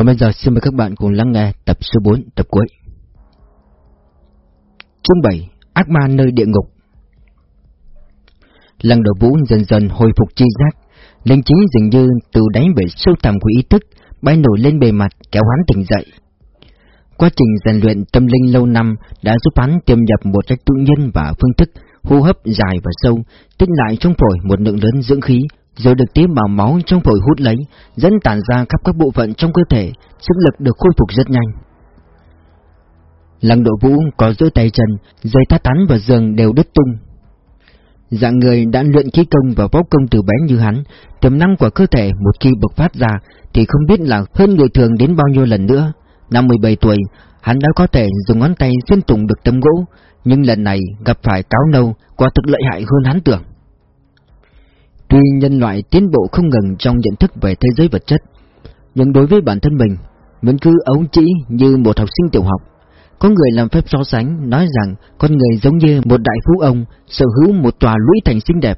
Còn bây giờ xin mời các bạn cùng lắng nghe tập số 4, tập cuối. Chương 7 Ác ma nơi địa ngục Lăng đầu vũ dần dần hồi phục chi giác, linh trí dường như từ đáy bể sâu thẳm của ý thức bay nổi lên bề mặt kéo hắn tỉnh dậy. Quá trình rèn luyện tâm linh lâu năm đã giúp hắn tiềm nhập một cách tự nhiên và phương thức hô hấp dài và sâu, tích lại trong phổi một lượng lớn dưỡng khí, rồi được tế bào máu trong phổi hút lấy, dẫn tản ra khắp các bộ phận trong cơ thể, sức lực được khôi phục rất nhanh. Lăng độ vũ có giữa tay chân, dây thắt tán và giường đều đứt tung. Dạng người đã luyện khí công và võ công từ bé như hắn, tiềm năng của cơ thể một khi bộc phát ra thì không biết là hơn người thường đến bao nhiêu lần nữa. Năm 17 tuổi, hắn đã có thể dùng ngón tay xuyên tùng được tấm gỗ, nhưng lần này gặp phải cáo nâu, quả thực lợi hại hơn hắn tưởng. Tuy nhân loại tiến bộ không ngừng trong nhận thức về thế giới vật chất, nhưng đối với bản thân mình, vẫn cứ ấu trĩ như một học sinh tiểu học. Có người làm phép so sánh, nói rằng con người giống như một đại phú ông sở hữu một tòa lũy thành xinh đẹp.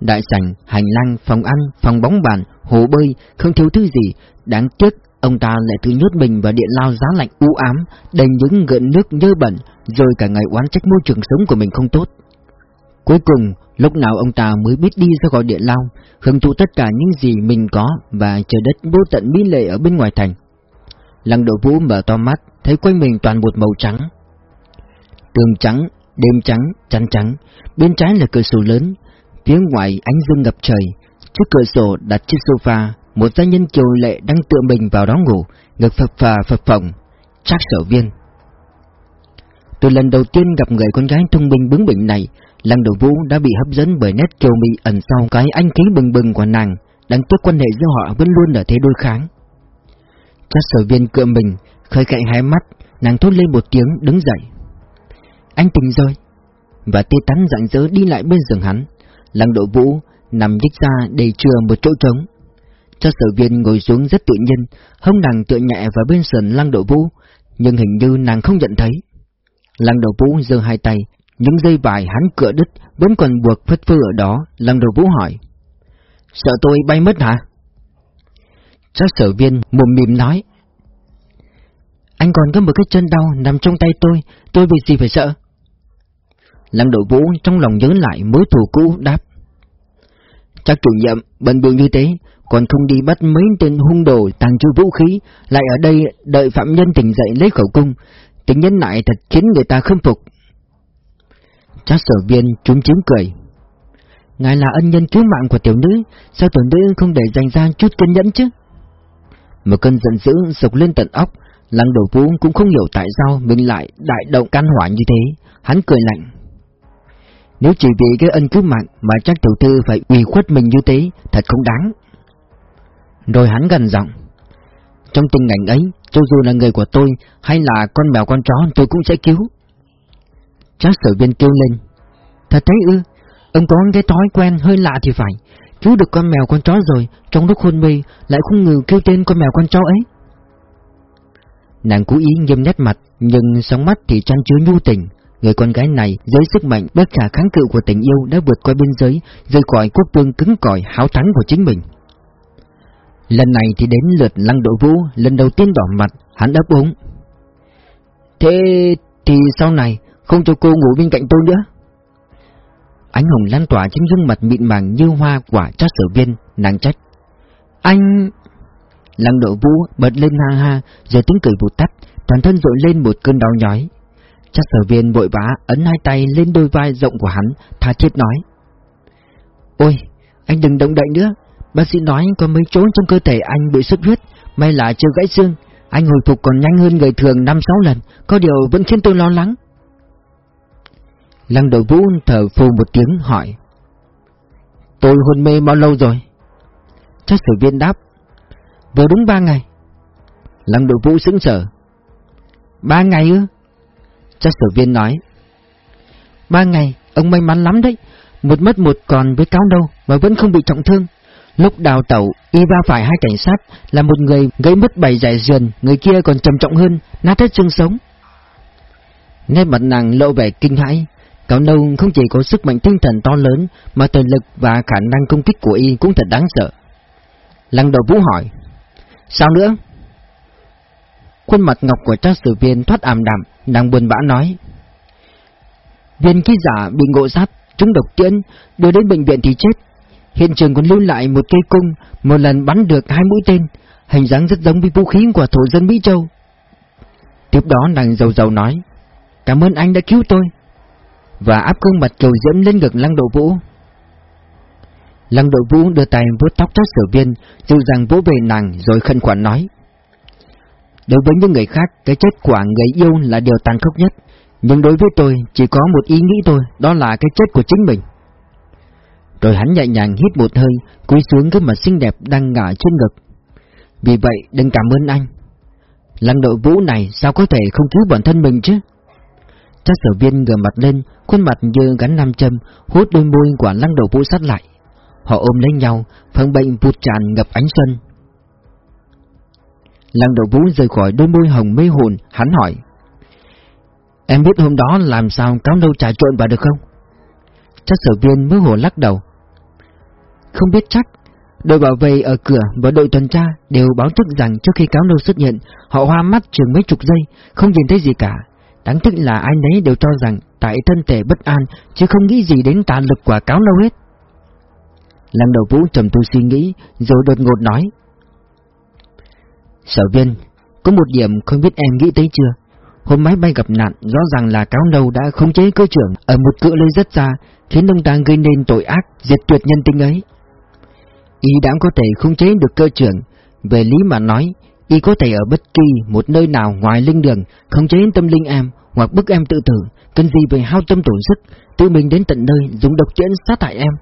Đại sảnh, hành lang, phòng ăn, phòng bóng bàn, hồ bơi, không thiếu thứ gì, đáng tiếc ông ta lại tự nhốt mình vào điện lao giá lạnh u ám, đầy những gợn nước nhơ bẩn, rồi cả ngày oán trách môi trường sống của mình không tốt. Cuối cùng, lúc nào ông ta mới biết đi ra khỏi điện lao, hưởng thụ tất cả những gì mình có và trời đất vô tận mỹ lệ ở bên ngoài thành. Lăng độ vũ mở to mắt, thấy quanh mình toàn một màu trắng. Tường trắng, đêm trắng, chắn trắng, bên trái là cửa sổ lớn, phía ngoài ánh dương ngập trời, trước cửa sổ đặt chiếc sofa, một gia nhân kiều lệ đang tựa mình vào đó ngủ, ngực phập phà phập phồng, chắc sở viên. Từ lần đầu tiên gặp người con gái thông minh bướng bỉnh này, Lăng Đầu Vũ đã bị hấp dẫn bởi nét kiều mị ẩn sau cái anh khí bừng bừng của nàng, đáng tiếc quan hệ giữa họ vẫn luôn ở thế đối kháng. Chắc sở viên cựa mình, khơi cạnh hai mắt, nàng thốt lên một tiếng đứng dậy. Anh tỉnh rồi. Và tê tắn rạng rỡ đi lại bên giường hắn. Lăng độ vũ nằm nhích ra để chừa một chỗ trống. Cho sở viên ngồi xuống rất tự nhiên, hông nàng tựa nhẹ vào bên sườn lăng độ vũ, nhưng hình như nàng không nhận thấy. Lăng độ vũ giơ hai tay, những dây vải hắn cựa đứt vẫn còn buộc phất phơ ở đó, lăng đầu vũ hỏi. Sợ tôi bay mất hả? Chắc sở viên mồm mìm nói. Anh còn có một cái chân đau nằm trong tay tôi, tôi vì gì phải sợ? Lăng đội vũ trong lòng nhớ lại mối thù cũ đáp. Chắc chủ nhiệm bận bường như thế, còn không đi bắt mấy tên hung đồ tàng trữ vũ khí, lại ở đây đợi phạm nhân tỉnh dậy lấy khẩu cung, tính nhân lại thật khiến người ta khâm phục. Chắc sở viên trúng chiếm cười. Ngài là ân nhân cứu mạng của tiểu nữ, sao tiểu nữ không để dành ra chút kiên nhẫn chứ? Một cơn giận dữ sộc lên tận óc, lăng đầu vũ cũng không hiểu tại sao mình lại đại động can hỏa như thế, hắn cười lạnh. Nếu chỉ vì cái ân cứu mạng mà chắc tiểu thư phải ủy khuất mình như thế, thật không đáng. Rồi hắn gần giọng. Trong tình cảnh ấy, cho dù là người của tôi hay là con mèo con chó tôi cũng sẽ cứu. Trác sở viên kêu lên. Thật thấy ư, ông có cái thói quen hơi lạ thì phải. Cứu được con mèo con chó rồi, trong lúc hôn mê lại không ngừng kêu tên con mèo con chó ấy. Nàng cố ý nghiêm nét mặt, nhưng sóng mắt thì chăn chứa nhu tình. Người con gái này, dưới sức mạnh bất khả kháng cự của tình yêu đã vượt qua biên giới, rời khỏi quốc vương cứng cỏi háo thắng của chính mình. Lần này thì đến lượt lăng độ vũ, lần đầu tiên đỏ mặt, hắn đáp úng. Thế thì sau này, không cho cô ngủ bên cạnh tôi nữa. Ánh hồng lan tỏa trên gương mặt mịn màng như hoa quả chát sở viên, nàng trách. Anh... Lăng độ vũ bật lên ha ha, rồi tiếng cười vụt tắt, toàn thân dội lên một cơn đau nhói. Chát sở viên vội vã ấn hai tay lên đôi vai rộng của hắn, tha thiết nói. Ôi, anh đừng động đậy nữa, bác sĩ nói có mấy chỗ trong cơ thể anh bị xuất huyết, may là chưa gãy xương, anh hồi phục còn nhanh hơn người thường 5-6 lần, có điều vẫn khiến tôi lo lắng. Lăng đội vũ thở phù một tiếng hỏi. Tôi hôn mê bao lâu rồi? Chắc sở viên đáp. Vừa đúng ba ngày. Lăng đội vũ sững sờ. Ba ngày ư? Chắc sở viên nói. Ba ngày, ông may mắn lắm đấy. Một mất một còn với cáo đâu mà vẫn không bị trọng thương. Lúc đào tẩu, y va phải hai cảnh sát là một người gây mất bảy giải dườn, người kia còn trầm trọng hơn, nát hết xương sống. Nét mặt nàng lộ vẻ kinh hãi, Cao nâu không chỉ có sức mạnh tinh thần to lớn, mà thể lực và khả năng công kích của y cũng thật đáng sợ. Lăng đầu vũ hỏi, sao nữa? Khuôn mặt ngọc của cha sử viên thoát ảm đạm, nàng buồn bã nói. Viên ký giả bị ngộ sát, trúng độc tiễn, đưa đến bệnh viện thì chết. Hiện trường còn lưu lại một cây cung, một lần bắn được hai mũi tên, hình dáng rất giống với vũ khí của thổ dân Mỹ Châu. Tiếp đó nàng giàu giàu nói, cảm ơn anh đã cứu tôi, và áp gương mặt trồi diễm lên ngực lăng độ vũ. Lăng độ vũ đưa tay vuốt tóc các sở viên, dịu dàng vỗ về nàng rồi khẩn khoản nói. Đối với những người khác, cái chết của người yêu là điều tàn khốc nhất. Nhưng đối với tôi, chỉ có một ý nghĩ thôi, đó là cái chết của chính mình. Rồi hắn nhẹ nhàng hít một hơi, cúi xuống cái mặt xinh đẹp đang ngả trên ngực. Vì vậy, đừng cảm ơn anh. Lăng đội vũ này sao có thể không cứu bản thân mình chứ? Trác sở viên ngửa mặt lên, khuôn mặt như gắn nam châm, hút đôi môi của lăng đầu vũ sát lại. Họ ôm lấy nhau, phần bệnh vụt tràn ngập ánh xuân. Lăng đầu vũ rời khỏi đôi môi hồng mê hồn, hắn hỏi. Em biết hôm đó làm sao cáo nâu trà trộn vào được không? Trác sở viên mới hồ lắc đầu. Không biết chắc, đội bảo vệ ở cửa và đội tuần tra đều báo thức rằng trước khi cáo nâu xuất hiện, họ hoa mắt chừng mấy chục giây, không nhìn thấy gì cả. Đáng tiếc là ai nấy đều cho rằng tại thân thể bất an, chứ không nghĩ gì đến tà lực quả cáo đâu hết. Lăng đầu vũ trầm tư suy nghĩ, rồi đột ngột nói. Sở viên, có một điểm không biết em nghĩ tới chưa? Hôm máy bay gặp nạn, rõ ràng là cáo nâu đã khống chế cơ trưởng ở một cự lơi rất xa, khiến ông ta gây nên tội ác, diệt tuyệt nhân tính ấy. Y đã có thể khống chế được cơ trưởng, về lý mà nói, Y có thể ở bất kỳ một nơi nào ngoài linh đường, khống chế tâm linh em, hoặc bức em tự tử, cần gì về hao tâm tổn sức, tự mình đến tận nơi dùng độc chiến sát hại em.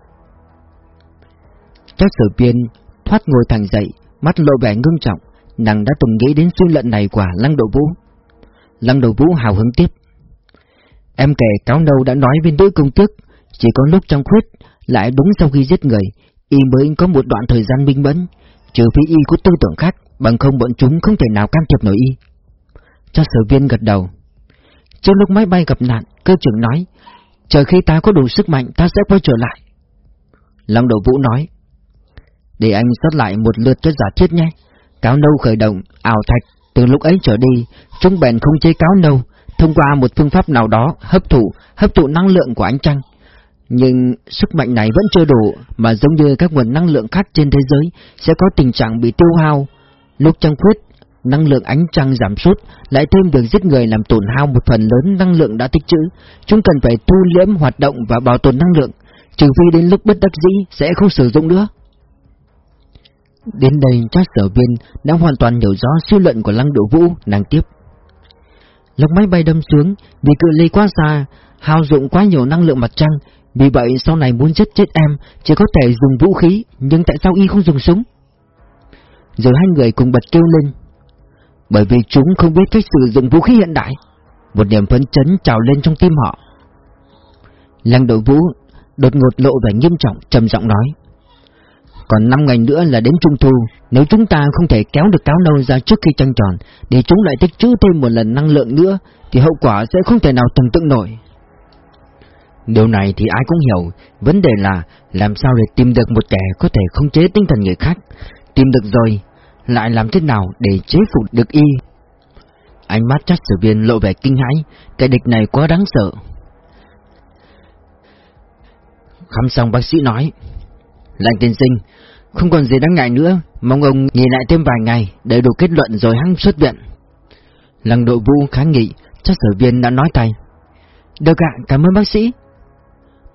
Chắc sở Biên thoát ngồi thẳng dậy, mắt lộ vẻ ngưng trọng, nàng đã từng nghĩ đến suy luận này của Lăng Độ Vũ. Lăng Độ Vũ hào hứng tiếp. Em kể cáo nâu đã nói với nữ công tước, chỉ có lúc trong khuyết, lại đúng sau khi giết người, y mới có một đoạn thời gian minh mẫn, trừ phi y có tư tưởng khác, bằng không bọn chúng không thể nào can thiệp nổi y. Cho sở viên gật đầu. Trước lúc máy bay gặp nạn, cơ trưởng nói, chờ khi ta có đủ sức mạnh ta sẽ quay trở lại. long đầu Vũ nói, để anh xuất lại một lượt cho giả thiết nhé. Cáo nâu khởi động, ảo thạch, từ lúc ấy trở đi, chúng bèn không chế cáo nâu, thông qua một phương pháp nào đó hấp thụ, hấp thụ năng lượng của ánh trăng. Nhưng sức mạnh này vẫn chưa đủ, mà giống như các nguồn năng lượng khác trên thế giới sẽ có tình trạng bị tiêu hao. Lúc trăng khuyết, năng lượng ánh trăng giảm sút, lại thêm việc giết người làm tổn hao một phần lớn năng lượng đã tích trữ. Chúng cần phải thu liễm hoạt động và bảo tồn năng lượng, trừ phi đến lúc bất đắc dĩ sẽ không sử dụng nữa. Đến đây chắc sở viên đã hoàn toàn hiểu rõ suy luận của Lăng Độ Vũ, nàng tiếp. Lúc máy bay đâm xuống, vì cự ly quá xa, hao dụng quá nhiều năng lượng mặt trăng, vì vậy sau này muốn giết chết em chỉ có thể dùng vũ khí, nhưng tại sao y không dùng súng? Rồi hai người cùng bật kêu lên. Bởi vì chúng không biết cách sử dụng vũ khí hiện đại. Một niềm phấn chấn trào lên trong tim họ. Lăng đội vũ đột ngột lộ vẻ nghiêm trọng, trầm giọng nói. Còn 5 ngày nữa là đến trung thu, nếu chúng ta không thể kéo được cáo nâu ra trước khi trăng tròn, để chúng lại tích trữ thêm một lần năng lượng nữa, thì hậu quả sẽ không thể nào tưởng tượng nổi. Điều này thì ai cũng hiểu, vấn đề là làm sao để tìm được một kẻ có thể khống chế tinh thần người khác. Tìm được rồi, lại làm thế nào để chế phục được y? Ánh mắt chắc sử viên lộ vẻ kinh hãi, cái địch này quá đáng sợ. Khám xong bác sĩ nói, Lạnh tiên sinh, không còn gì đáng ngại nữa, mong ông nghỉ lại thêm vài ngày để đủ kết luận rồi hắn xuất viện. Lăng đội vũ kháng nghị, chắc sở viên đã nói tay. Được ạ, cảm ơn bác sĩ.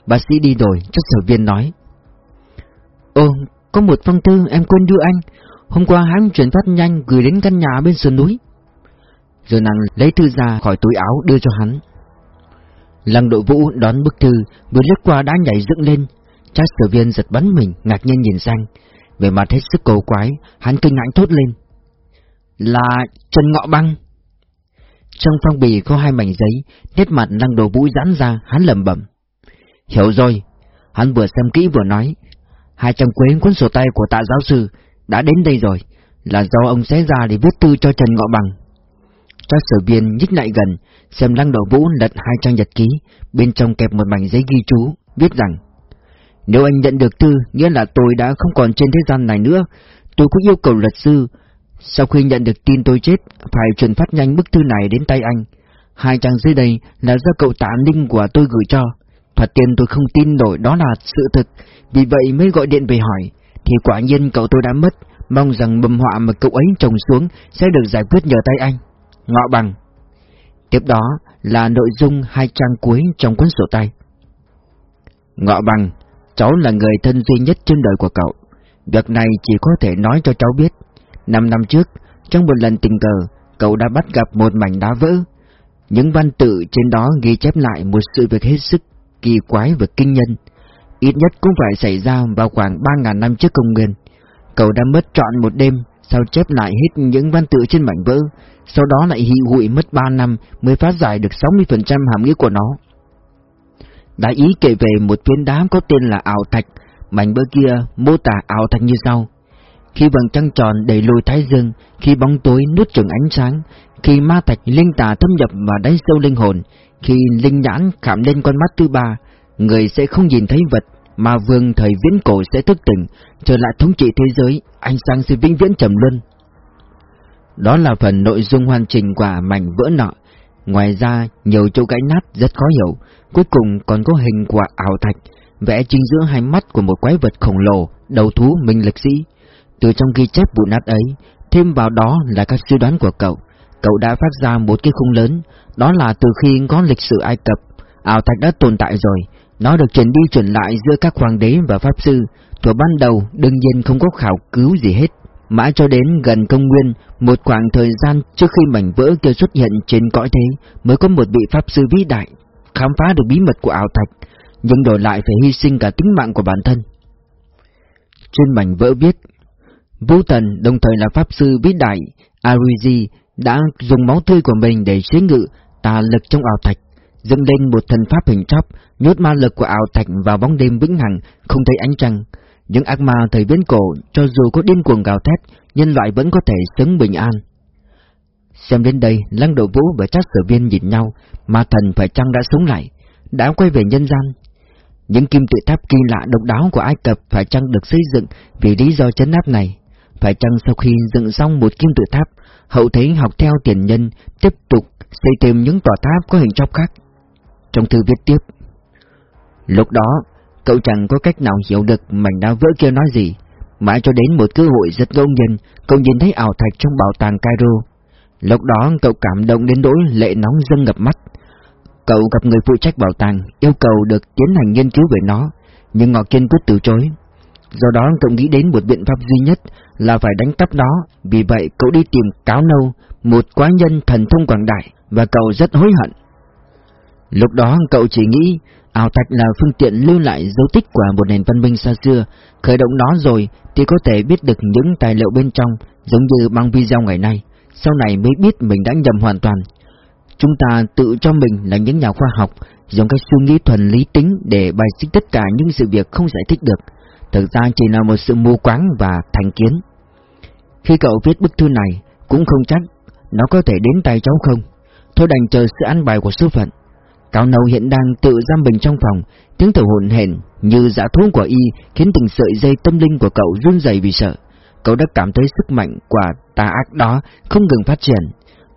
Bác sĩ đi rồi, chắc sở viên nói. Ồ, có một phong thư em quên đưa anh. Hôm qua hắn chuyển phát nhanh gửi đến căn nhà bên sườn núi. Rồi nàng lấy thư ra khỏi túi áo đưa cho hắn. Lăng đội vũ đón bức thư, vừa lướt qua đã nhảy dựng lên, Trác sở viên giật bắn mình, ngạc nhiên nhìn sang. Về mặt hết sức cầu quái, hắn kinh ngạc thốt lên. Là Trần Ngọ Băng. Trong phong bì có hai mảnh giấy, nét mặt lăng đồ vũ giãn ra, hắn lẩm bẩm. Hiểu rồi, hắn vừa xem kỹ vừa nói. Hai trăm quế cuốn sổ tay của tạ giáo sư đã đến đây rồi, là do ông xé ra để viết thư cho Trần Ngọ Bằng. Trác sở viên nhích lại gần, xem lăng đầu vũ lật hai trang nhật ký, bên trong kẹp một mảnh giấy ghi chú, viết rằng nếu anh nhận được thư, nghĩa là tôi đã không còn trên thế gian này nữa. Tôi cũng yêu cầu luật sư, Sau khi nhận được tin tôi chết, phải truyền phát nhanh bức thư này đến tay anh. Hai trang dưới đây là do cậu tạ ninh của tôi gửi cho. Thật tiền tôi không tin nổi đó là sự thật vì vậy mới gọi điện về hỏi. Thì quả nhiên cậu tôi đã mất, mong rằng mầm họa mà cậu ấy trồng xuống sẽ được giải quyết nhờ tay anh. Ngọ bằng. Tiếp đó là nội dung hai trang cuối trong cuốn sổ tay. Ngọ bằng, cháu là người thân duy nhất trên đời của cậu. Việc này chỉ có thể nói cho cháu biết. Năm năm trước, trong một lần tình cờ, cậu đã bắt gặp một mảnh đá vỡ. Những văn tự trên đó ghi chép lại một sự việc hết sức kỳ quái và kinh nhân. Ít nhất cũng phải xảy ra vào khoảng 3.000 năm trước công nguyên. Cậu đã mất trọn một đêm, sao chép lại hết những văn tự trên mảnh vỡ, sau đó lại hị hụi mất 3 năm mới phát giải được 60% hàm nghĩa của nó. Đại ý kể về một viên đá có tên là ảo thạch, mảnh vỡ kia mô tả ảo thạch như sau. Khi vầng trăng tròn đầy lùi thái dương, khi bóng tối nuốt chửng ánh sáng, khi ma thạch linh tà thâm nhập vào đáy sâu linh hồn, khi linh nhãn khảm lên con mắt thứ ba, người sẽ không nhìn thấy vật, mà vương thời viễn cổ sẽ thức tỉnh, trở lại thống trị thế giới, ánh sáng sẽ vĩnh viễn trầm luân. Đó là phần nội dung hoàn chỉnh quả mảnh vỡ nọ. Ngoài ra, nhiều chỗ gãy nát rất khó hiểu, cuối cùng còn có hình quả ảo thạch, vẽ chính giữa hai mắt của một quái vật khổng lồ, đầu thú minh lịch sĩ. Từ trong ghi chép vụ nát ấy, thêm vào đó là các suy đoán của cậu. Cậu đã phát ra một cái khung lớn, đó là từ khi có lịch sử Ai Cập, ảo thạch đã tồn tại rồi, nó được chuyển đi chuyển lại giữa các hoàng đế và pháp sư, thuở ban đầu đương nhiên không có khảo cứu gì hết. Mãi cho đến gần công nguyên, một khoảng thời gian trước khi mảnh vỡ kia xuất hiện trên cõi thế, mới có một vị pháp sư vĩ đại, khám phá được bí mật của ảo thạch, nhưng đổi lại phải hy sinh cả tính mạng của bản thân. Trên mảnh vỡ viết, Vũ Thần đồng thời là pháp sư vĩ đại Arizi đã dùng máu tươi của mình để chế ngự tà lực trong ảo thạch, dâng lên một thần pháp hình chóp, nhốt ma lực của ảo thạch vào bóng đêm vĩnh hằng, không thấy ánh trăng. Những ác ma thời viễn cổ, cho dù có điên cuồng gào thét, nhân loại vẫn có thể sống bình an. Xem đến đây, Lăng Độ Vũ và Trác Sở Viên nhìn nhau, ma thần phải chăng đã sống lại, đã quay về nhân gian. Những kim tự tháp kỳ lạ độc đáo của Ai Cập phải chăng được xây dựng vì lý do chấn áp này? Phải chăng sau khi dựng xong một kim tự tháp, hậu thế học theo tiền nhân, tiếp tục xây thêm những tòa tháp có hình chóp khác? Trong thư viết tiếp, Lúc đó, cậu chẳng có cách nào hiểu được mảnh đá vỡ kia nói gì. Mãi cho đến một cơ hội rất ngẫu nhiên, cậu nhìn thấy ảo thạch trong bảo tàng Cairo. Lúc đó cậu cảm động đến nỗi lệ nóng dâng ngập mắt. Cậu gặp người phụ trách bảo tàng, yêu cầu được tiến hành nghiên cứu về nó, nhưng Ngọc Kiên quyết từ chối. Do đó cậu nghĩ đến một biện pháp duy nhất là phải đánh cắp nó, vì vậy cậu đi tìm Cáo Nâu, một quái nhân thần thông quảng đại, và cậu rất hối hận. Lúc đó cậu chỉ nghĩ ảo thạch là phương tiện lưu lại dấu tích của một nền văn minh xa xưa, khởi động nó rồi thì có thể biết được những tài liệu bên trong, giống như băng video ngày nay, sau này mới biết mình đã nhầm hoàn toàn. Chúng ta tự cho mình là những nhà khoa học, dùng cách suy nghĩ thuần lý tính để bài xích tất cả những sự việc không giải thích được, thực ra chỉ là một sự mù quáng và thành kiến. Khi cậu viết bức thư này, cũng không chắc nó có thể đến tay cháu không, thôi đành chờ sự ăn bài của số phận. Cao Nâu hiện đang tự giam mình trong phòng, tiếng thở hổn hển như giả thú của y khiến từng sợi dây tâm linh của cậu run rẩy vì sợ. Cậu đã cảm thấy sức mạnh của tà ác đó không ngừng phát triển,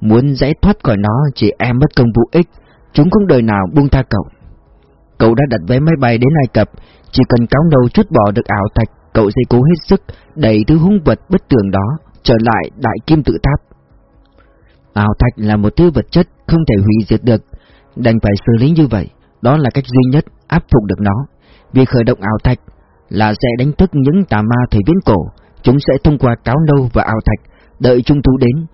muốn giải thoát khỏi nó chỉ em mất công vô ích, chúng không đời nào buông tha cậu. Cậu đã đặt vé máy bay đến Ai Cập, chỉ cần cáo nâu chút bỏ được ảo thạch, cậu sẽ cố hết sức đẩy thứ hung vật bất tường đó trở lại đại kim tự tháp. Ảo thạch là một thứ vật chất không thể hủy diệt được, đành phải xử lý như vậy, đó là cách duy nhất áp phục được nó. Vì khởi động ảo thạch là sẽ đánh thức những tà ma thời viễn cổ, chúng sẽ thông qua cáo nâu và ảo thạch, đợi trung thú đến,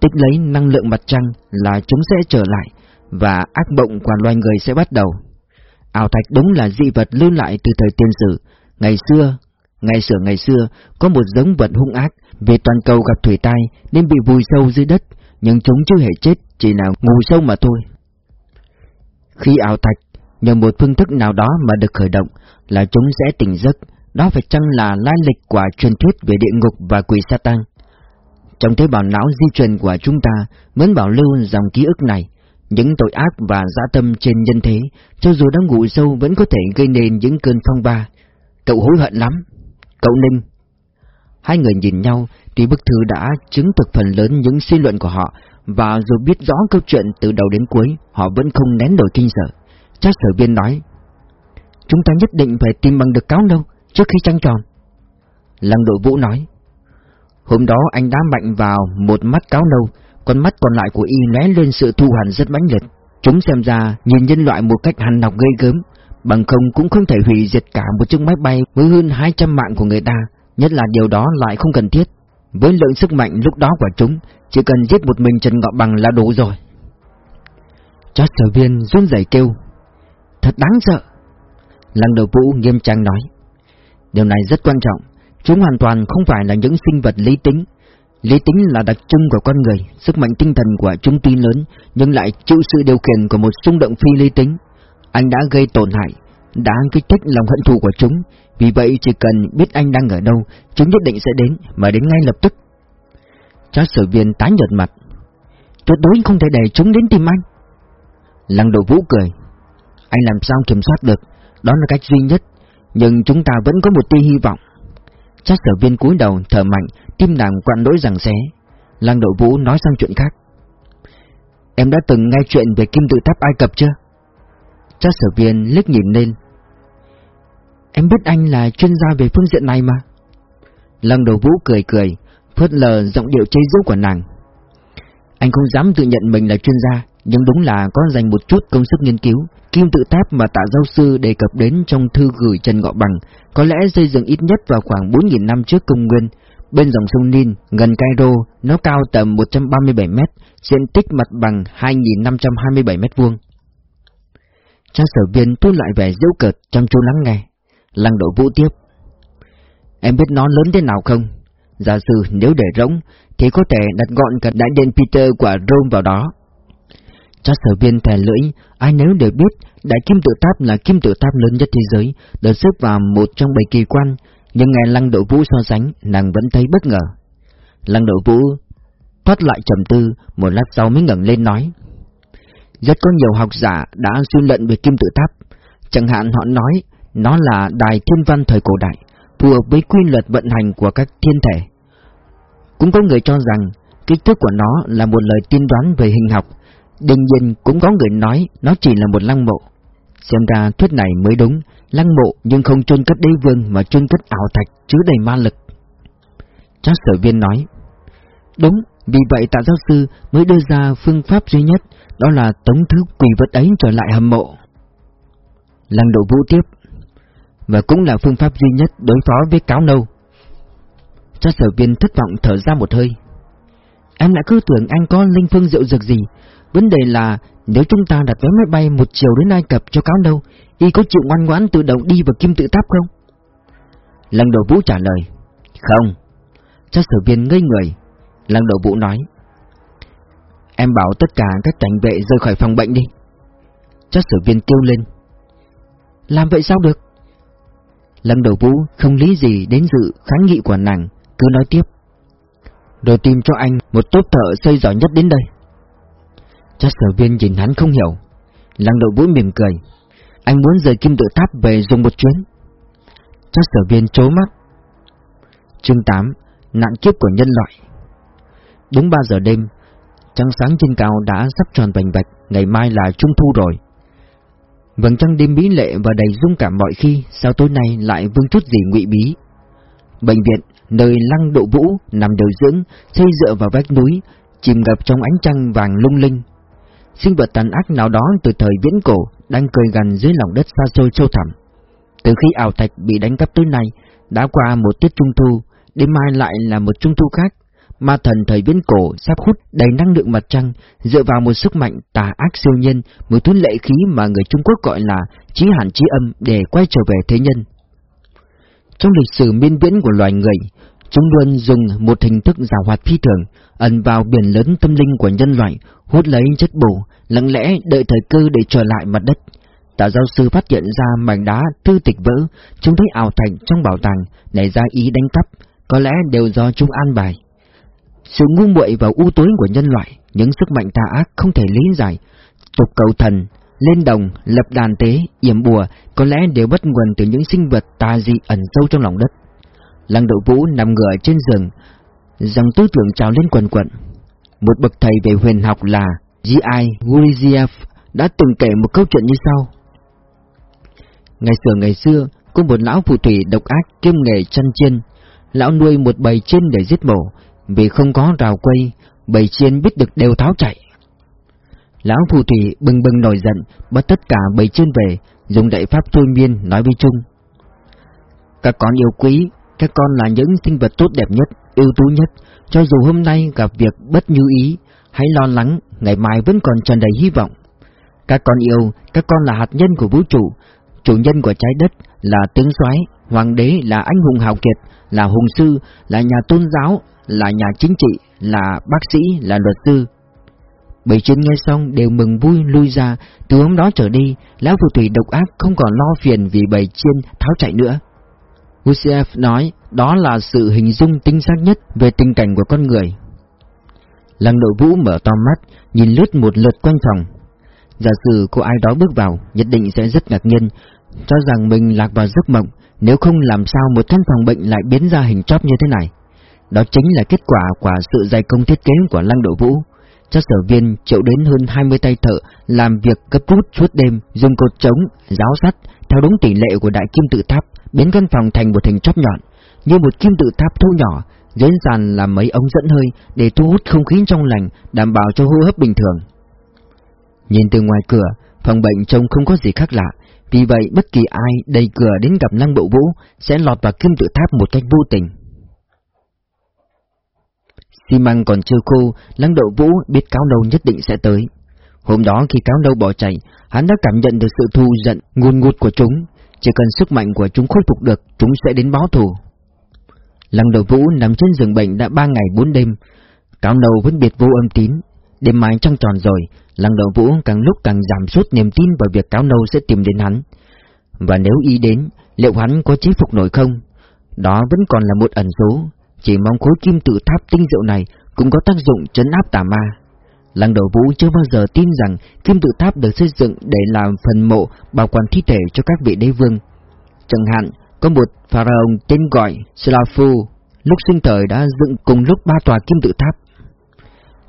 tích lấy năng lượng mặt trăng là chúng sẽ trở lại, và ác mộng của loài người sẽ bắt đầu. Ảo thạch đúng là dị vật lưu lại từ thời tiên sử, ngày xưa, ngày xưa ngày xưa, có một giống vật hung ác, vì toàn cầu gặp thủy tai nên bị vùi sâu dưới đất, nhưng chúng chưa hề chết, chỉ là ngủ sâu mà thôi. Khi ảo thạch, nhờ một phương thức nào đó mà được khởi động, là chúng sẽ tỉnh giấc, đó phải chăng là lai lịch của truyền thuyết về địa ngục và quỷ Satan? Trong tế bào não di truyền của chúng ta vẫn bảo lưu dòng ký ức này, những tội ác và dã tâm trên nhân thế, cho dù đang ngủ sâu vẫn có thể gây nên những cơn phong ba. Cậu hối hận lắm. Cậu Ninh Hai người nhìn nhau thì bức thư đã chứng thực phần lớn những suy luận của họ và dù biết rõ câu chuyện từ đầu đến cuối, họ vẫn không nén nổi kinh sợ. Chắc sở viên nói, chúng ta nhất định phải tìm bằng được cáo đâu trước khi trăng tròn. Lăng đội vũ nói, hôm đó anh đã mạnh vào một mắt cáo nâu, con mắt còn lại của y lóe lên sự thu hẳn rất mãnh liệt. Chúng xem ra nhìn nhân loại một cách hằn học gây gớm, bằng không cũng không thể hủy diệt cả một chiếc máy bay với hơn 200 mạng của người ta, nhất là điều đó lại không cần thiết. Với lượng sức mạnh lúc đó của chúng, chỉ cần giết một mình Trần Ngọ Bằng là đủ rồi. Chót sở viên run rẩy kêu, thật đáng sợ. Lăng đầu vũ nghiêm trang nói, điều này rất quan trọng, chúng hoàn toàn không phải là những sinh vật lý tính. Lý tính là đặc trưng của con người, sức mạnh tinh thần của chúng tuy lớn, nhưng lại chịu sự điều khiển của một xung động phi lý tính. Anh đã gây tổn hại, đã kích thích lòng hận thù của chúng, vì vậy chỉ cần biết anh đang ở đâu, chúng nhất định sẽ đến, mà đến ngay lập tức. Chát sở viên tái nhợt mặt. Tuyệt đối không thể để chúng đến tìm anh. Lăng đồ vũ cười. Anh làm sao kiểm soát được, đó là cách duy nhất, nhưng chúng ta vẫn có một tia hy vọng. Chát sở viên cúi đầu, thở mạnh, tim nàng quặn nỗi rằng xé. Lăng độ vũ nói sang chuyện khác. Em đã từng nghe chuyện về kim tự tháp Ai Cập chưa? Chát sở viên liếc nhìn lên, Em biết anh là chuyên gia về phương diện này mà. Lăng đầu vũ cười cười, phớt lờ giọng điệu chế giễu của nàng. Anh không dám tự nhận mình là chuyên gia, nhưng đúng là có dành một chút công sức nghiên cứu. Kim tự tháp mà tạ giáo sư đề cập đến trong thư gửi Trần Ngọ Bằng có lẽ xây dựng ít nhất vào khoảng 4.000 năm trước công nguyên. Bên dòng sông Nin, gần Cairo, nó cao tầm 137 mét, diện tích mặt bằng 2.527 mét vuông. Trang sở viên tuôn lại vẻ dễu cợt trong chú lắng nghe. Lăng độ vũ tiếp. Em biết nó lớn thế nào không? Giả sử nếu để rỗng, thì có thể đặt gọn cả đại điện Peter của Rome vào đó. cho sở viên thè lưỡi, ai nếu đều biết đại kim tự tháp là kim tự tháp lớn nhất thế giới, được xếp vào một trong bảy kỳ quan, nhưng nghe Lăng Độ Vũ so sánh, nàng vẫn thấy bất ngờ. Lăng Độ Vũ thoát lại trầm tư, một lát sau mới ngẩng lên nói. Rất có nhiều học giả đã suy luận về kim tự tháp, chẳng hạn họ nói nó là đài thiên văn thời cổ đại, phù hợp với quy luật vận hành của các thiên thể. Cũng có người cho rằng kích thước của nó là một lời tiên đoán về hình học, đương nhiên cũng có người nói nó chỉ là một lăng mộ. Xem ra thuyết này mới đúng, lăng mộ nhưng không chôn cất đế vương mà chôn cất ảo thạch chứa đầy ma lực. Chắc sở viên nói, đúng, vì vậy tạ giáo sư mới đưa ra phương pháp duy nhất, đó là tống thứ quỷ vật ấy trở lại hầm mộ. Lăng độ vũ tiếp, và cũng là phương pháp duy nhất đối phó với cáo nâu. Cho sở viên thất vọng thở ra một hơi. Em lại cứ tưởng anh có linh phương diệu dược gì. Vấn đề là nếu chúng ta đặt vé máy bay một chiều đến Ai Cập cho cáo nâu, y có chịu ngoan ngoãn tự động đi vào kim tự tháp không? Lăng đầu vũ trả lời. Không. Cho sở viên ngây người. Lăng đầu vũ nói. Em bảo tất cả các cảnh vệ rời khỏi phòng bệnh đi. Chắc sở viên kêu lên. Làm vậy sao được? Lăng đầu vũ không lý gì đến dự kháng nghị của nàng, cứ nói tiếp. Rồi tìm cho anh một tốt thợ xây giỏi nhất đến đây. Chắc sở viên nhìn hắn không hiểu. Lăng đầu vũ mỉm cười. Anh muốn rời kim tự tháp về dùng một chuyến. Chắc sở viên trố mắt. Chương 8 Nạn kiếp của nhân loại Đúng 3 giờ đêm, trăng sáng trên cao đã sắp tròn bành bạch ngày mai là trung thu rồi. Vầng trăng đêm mỹ lệ và đầy dung cảm mọi khi, sao tối nay lại vương chút gì ngụy bí? Bệnh viện, nơi lăng độ vũ, nằm điều dưỡng, xây dựa vào vách núi, chìm ngập trong ánh trăng vàng lung linh. Sinh vật tàn ác nào đó từ thời viễn cổ đang cười gần dưới lòng đất xa xôi sâu thẳm. Từ khi ảo thạch bị đánh cắp tới nay, đã qua một tiết trung thu, đêm mai lại là một trung thu khác, Ma thần thời viễn cổ sắp hút đầy năng lượng mặt trăng, dựa vào một sức mạnh tà ác siêu nhân, một thứ lệ khí mà người Trung Quốc gọi là trí hẳn trí âm để quay trở về thế nhân. Trong lịch sử miên viễn của loài người, chúng luôn dùng một hình thức giả hoạt phi thường, ẩn vào biển lớn tâm linh của nhân loại, hút lấy chất bổ, lặng lẽ đợi thời cơ để trở lại mặt đất. Tạ giáo sư phát hiện ra mảnh đá tư tịch vỡ, chúng thấy ảo thành trong bảo tàng, nảy ra ý đánh cắp, có lẽ đều do chúng an bài. Sự ngu muội và u tối của nhân loại, những sức mạnh tà ác không thể lý giải. Tục cầu thần, lên đồng, lập đàn tế, yểm bùa có lẽ đều bắt nguồn từ những sinh vật tà dị ẩn sâu trong lòng đất. Lăng Đậu Vũ nằm ngửa trên giường, dòng tư tưởng trào lên quần quận. Một bậc thầy về huyền học là G.I. Gurdjieff đã từng kể một câu chuyện như sau. Ngày xưa ngày xưa, có một lão phù thủy độc ác kiêm nghề chăn chiên. Lão nuôi một bầy chiên để giết mổ, vì không có rào quay, bầy chiên biết được đều tháo chạy. Lão phù thủy bừng bừng nổi giận, bắt tất cả bầy chiên về, dùng đại pháp thôi miên nói với chung. Các con yêu quý, các con là những sinh vật tốt đẹp nhất, ưu tú nhất, cho dù hôm nay gặp việc bất như ý, hãy lo lắng, ngày mai vẫn còn tràn đầy hy vọng. Các con yêu, các con là hạt nhân của vũ trụ, chủ nhân của trái đất, là tướng soái, hoàng đế, là anh hùng hào kiệt, là hùng sư, là nhà tôn giáo, là nhà chính trị, là bác sĩ, là luật sư. Bảy chuyên nghe xong đều mừng vui lui ra, từ hôm đó trở đi, lão phù thủy độc ác không còn lo phiền vì bảy chuyên tháo chạy nữa. Husef nói đó là sự hình dung tinh xác nhất về tình cảnh của con người. Lăng đội vũ mở to mắt, nhìn lướt một lượt quanh phòng. Giả sử cô ai đó bước vào, nhất định sẽ rất ngạc nhiên, cho rằng mình lạc vào giấc mộng, nếu không làm sao một căn phòng bệnh lại biến ra hình chóp như thế này. Đó chính là kết quả của sự dày công thiết kế của Lăng Độ Vũ. Cho sở viên triệu đến hơn 20 tay thợ làm việc cấp rút suốt đêm, dùng cột trống, giáo sắt, theo đúng tỷ lệ của đại kim tự tháp, biến căn phòng thành một hình chóp nhọn, như một kim tự tháp thu nhỏ, dưới sàn là mấy ống dẫn hơi để thu hút không khí trong lành, đảm bảo cho hô hấp bình thường. Nhìn từ ngoài cửa, phòng bệnh trông không có gì khác lạ, vì vậy bất kỳ ai đầy cửa đến gặp Lăng Bộ Vũ sẽ lọt vào kim tự tháp một cách vô tình. Xi măng còn chưa khô, Lăng Độ Vũ biết cáo lâu nhất định sẽ tới. Hôm đó khi cáo lâu bỏ chạy, hắn đã cảm nhận được sự thù giận, nguồn ngụt của chúng. Chỉ cần sức mạnh của chúng khôi phục được, chúng sẽ đến báo thù. Lăng Độ Vũ nằm trên giường bệnh đã ba ngày bốn đêm. Cáo lâu vẫn biệt vô âm tín. Đêm mai trăng tròn rồi, Lăng Độ Vũ càng lúc càng giảm sút niềm tin vào việc cáo lâu sẽ tìm đến hắn. Và nếu y đến, liệu hắn có chế phục nổi không? Đó vẫn còn là một ẩn số, chỉ mong khối kim tự tháp tinh diệu này cũng có tác dụng chấn áp tà ma. Lăng đầu vũ chưa bao giờ tin rằng kim tự tháp được xây dựng để làm phần mộ bảo quản thi thể cho các vị đế vương. Chẳng hạn, có một pharaoh tên gọi Slafu, lúc sinh thời đã dựng cùng lúc ba tòa kim tự tháp.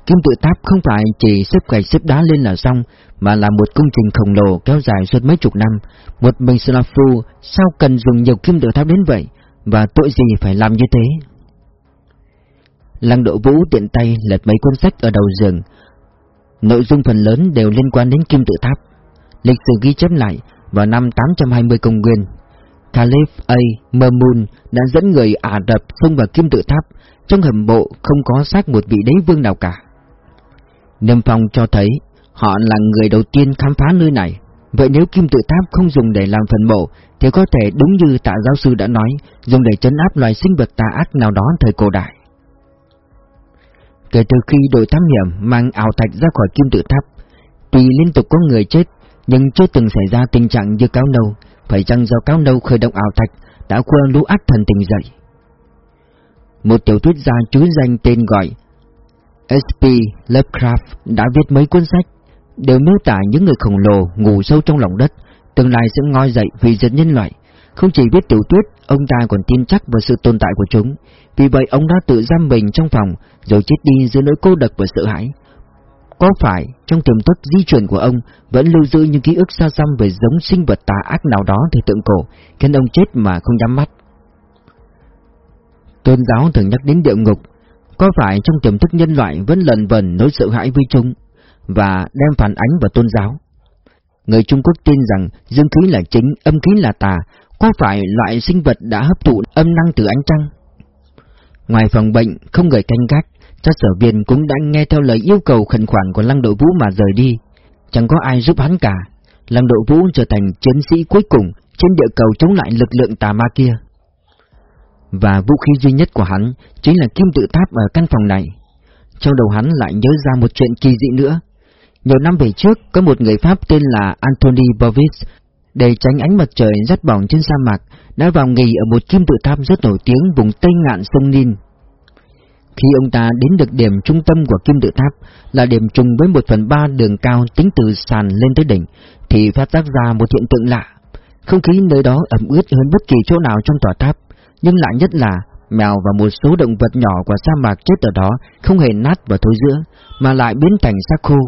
Kim tự tháp không phải chỉ xếp gạch xếp đá lên là xong, mà là một công trình khổng lồ kéo dài suốt mấy chục năm. Một mình Slafu sao cần dùng nhiều kim tự tháp đến vậy, và tội gì phải làm như thế? Lăng Độ Vũ tiện tay lật mấy cuốn sách ở đầu giường. Nội dung phần lớn đều liên quan đến kim tự tháp. Lịch sử ghi chép lại, vào năm 820 công nguyên, Caliph A. Mamun đã dẫn người Ả Rập xông vào kim tự tháp, trong hầm bộ không có xác một vị đế vương nào cả. Niêm Phong cho thấy họ là người đầu tiên khám phá nơi này. Vậy nếu kim tự tháp không dùng để làm phần mộ, thì có thể đúng như tạ giáo sư đã nói, dùng để chấn áp loài sinh vật tà ác nào đó thời cổ đại. Kể từ khi đội thám hiểm mang ảo thạch ra khỏi kim tự tháp, tuy liên tục có người chết, nhưng chưa từng xảy ra tình trạng như cáo nâu, phải chăng do cáo nâu khởi động ảo thạch đã khuôn lũ ác thần tỉnh dậy. Một tiểu thuyết gia chú danh tên gọi S.P. Lovecraft đã viết mấy cuốn sách, đều miêu tả những người khổng lồ ngủ sâu trong lòng đất, tương lai sẽ ngoi dậy vì diệt nhân loại. Không chỉ biết tiểu tuyết ông ta còn tin chắc vào sự tồn tại của chúng, vì vậy ông đã tự giam mình trong phòng, rồi chết đi dưới nỗi cô độc và sợ hãi. Có phải trong tiềm thức di chuyển của ông vẫn lưu giữ những ký ức xa xăm về giống sinh vật tà ác nào đó thì tượng cổ, khiến ông chết mà không nhắm mắt? Tôn giáo thường nhắc đến địa ngục, có phải trong tiềm thức nhân loại vẫn lần vần nỗi sợ hãi với chúng, và đem phản ánh vào tôn giáo? Người Trung Quốc tin rằng dương khí là chính, âm khí là tà, có phải loại sinh vật đã hấp thụ âm năng từ ánh trăng? Ngoài phòng bệnh, không người canh gác, chắc sở viên cũng đã nghe theo lời yêu cầu khẩn khoản của Lăng Độ Vũ mà rời đi. Chẳng có ai giúp hắn cả. Lăng Độ Vũ trở thành chiến sĩ cuối cùng trên địa cầu chống lại lực lượng tà ma kia. Và vũ khí duy nhất của hắn chính là kim tự tháp ở căn phòng này. Trong đầu hắn lại nhớ ra một chuyện kỳ dị nữa. Nhiều năm về trước, có một người Pháp tên là Anthony Bovis, để tránh ánh mặt trời rất bỏng trên sa mạc, đã vào nghỉ ở một kim tự tháp rất nổi tiếng vùng Tây Ngạn sông Nin. Khi ông ta đến được điểm trung tâm của kim tự tháp, là điểm trùng với một phần ba đường cao tính từ sàn lên tới đỉnh, thì phát giác ra một hiện tượng lạ. Không khí nơi đó ẩm ướt hơn bất kỳ chỗ nào trong tòa tháp, nhưng lạ nhất là mèo và một số động vật nhỏ của sa mạc chết ở đó không hề nát và thối giữa, mà lại biến thành xác khô.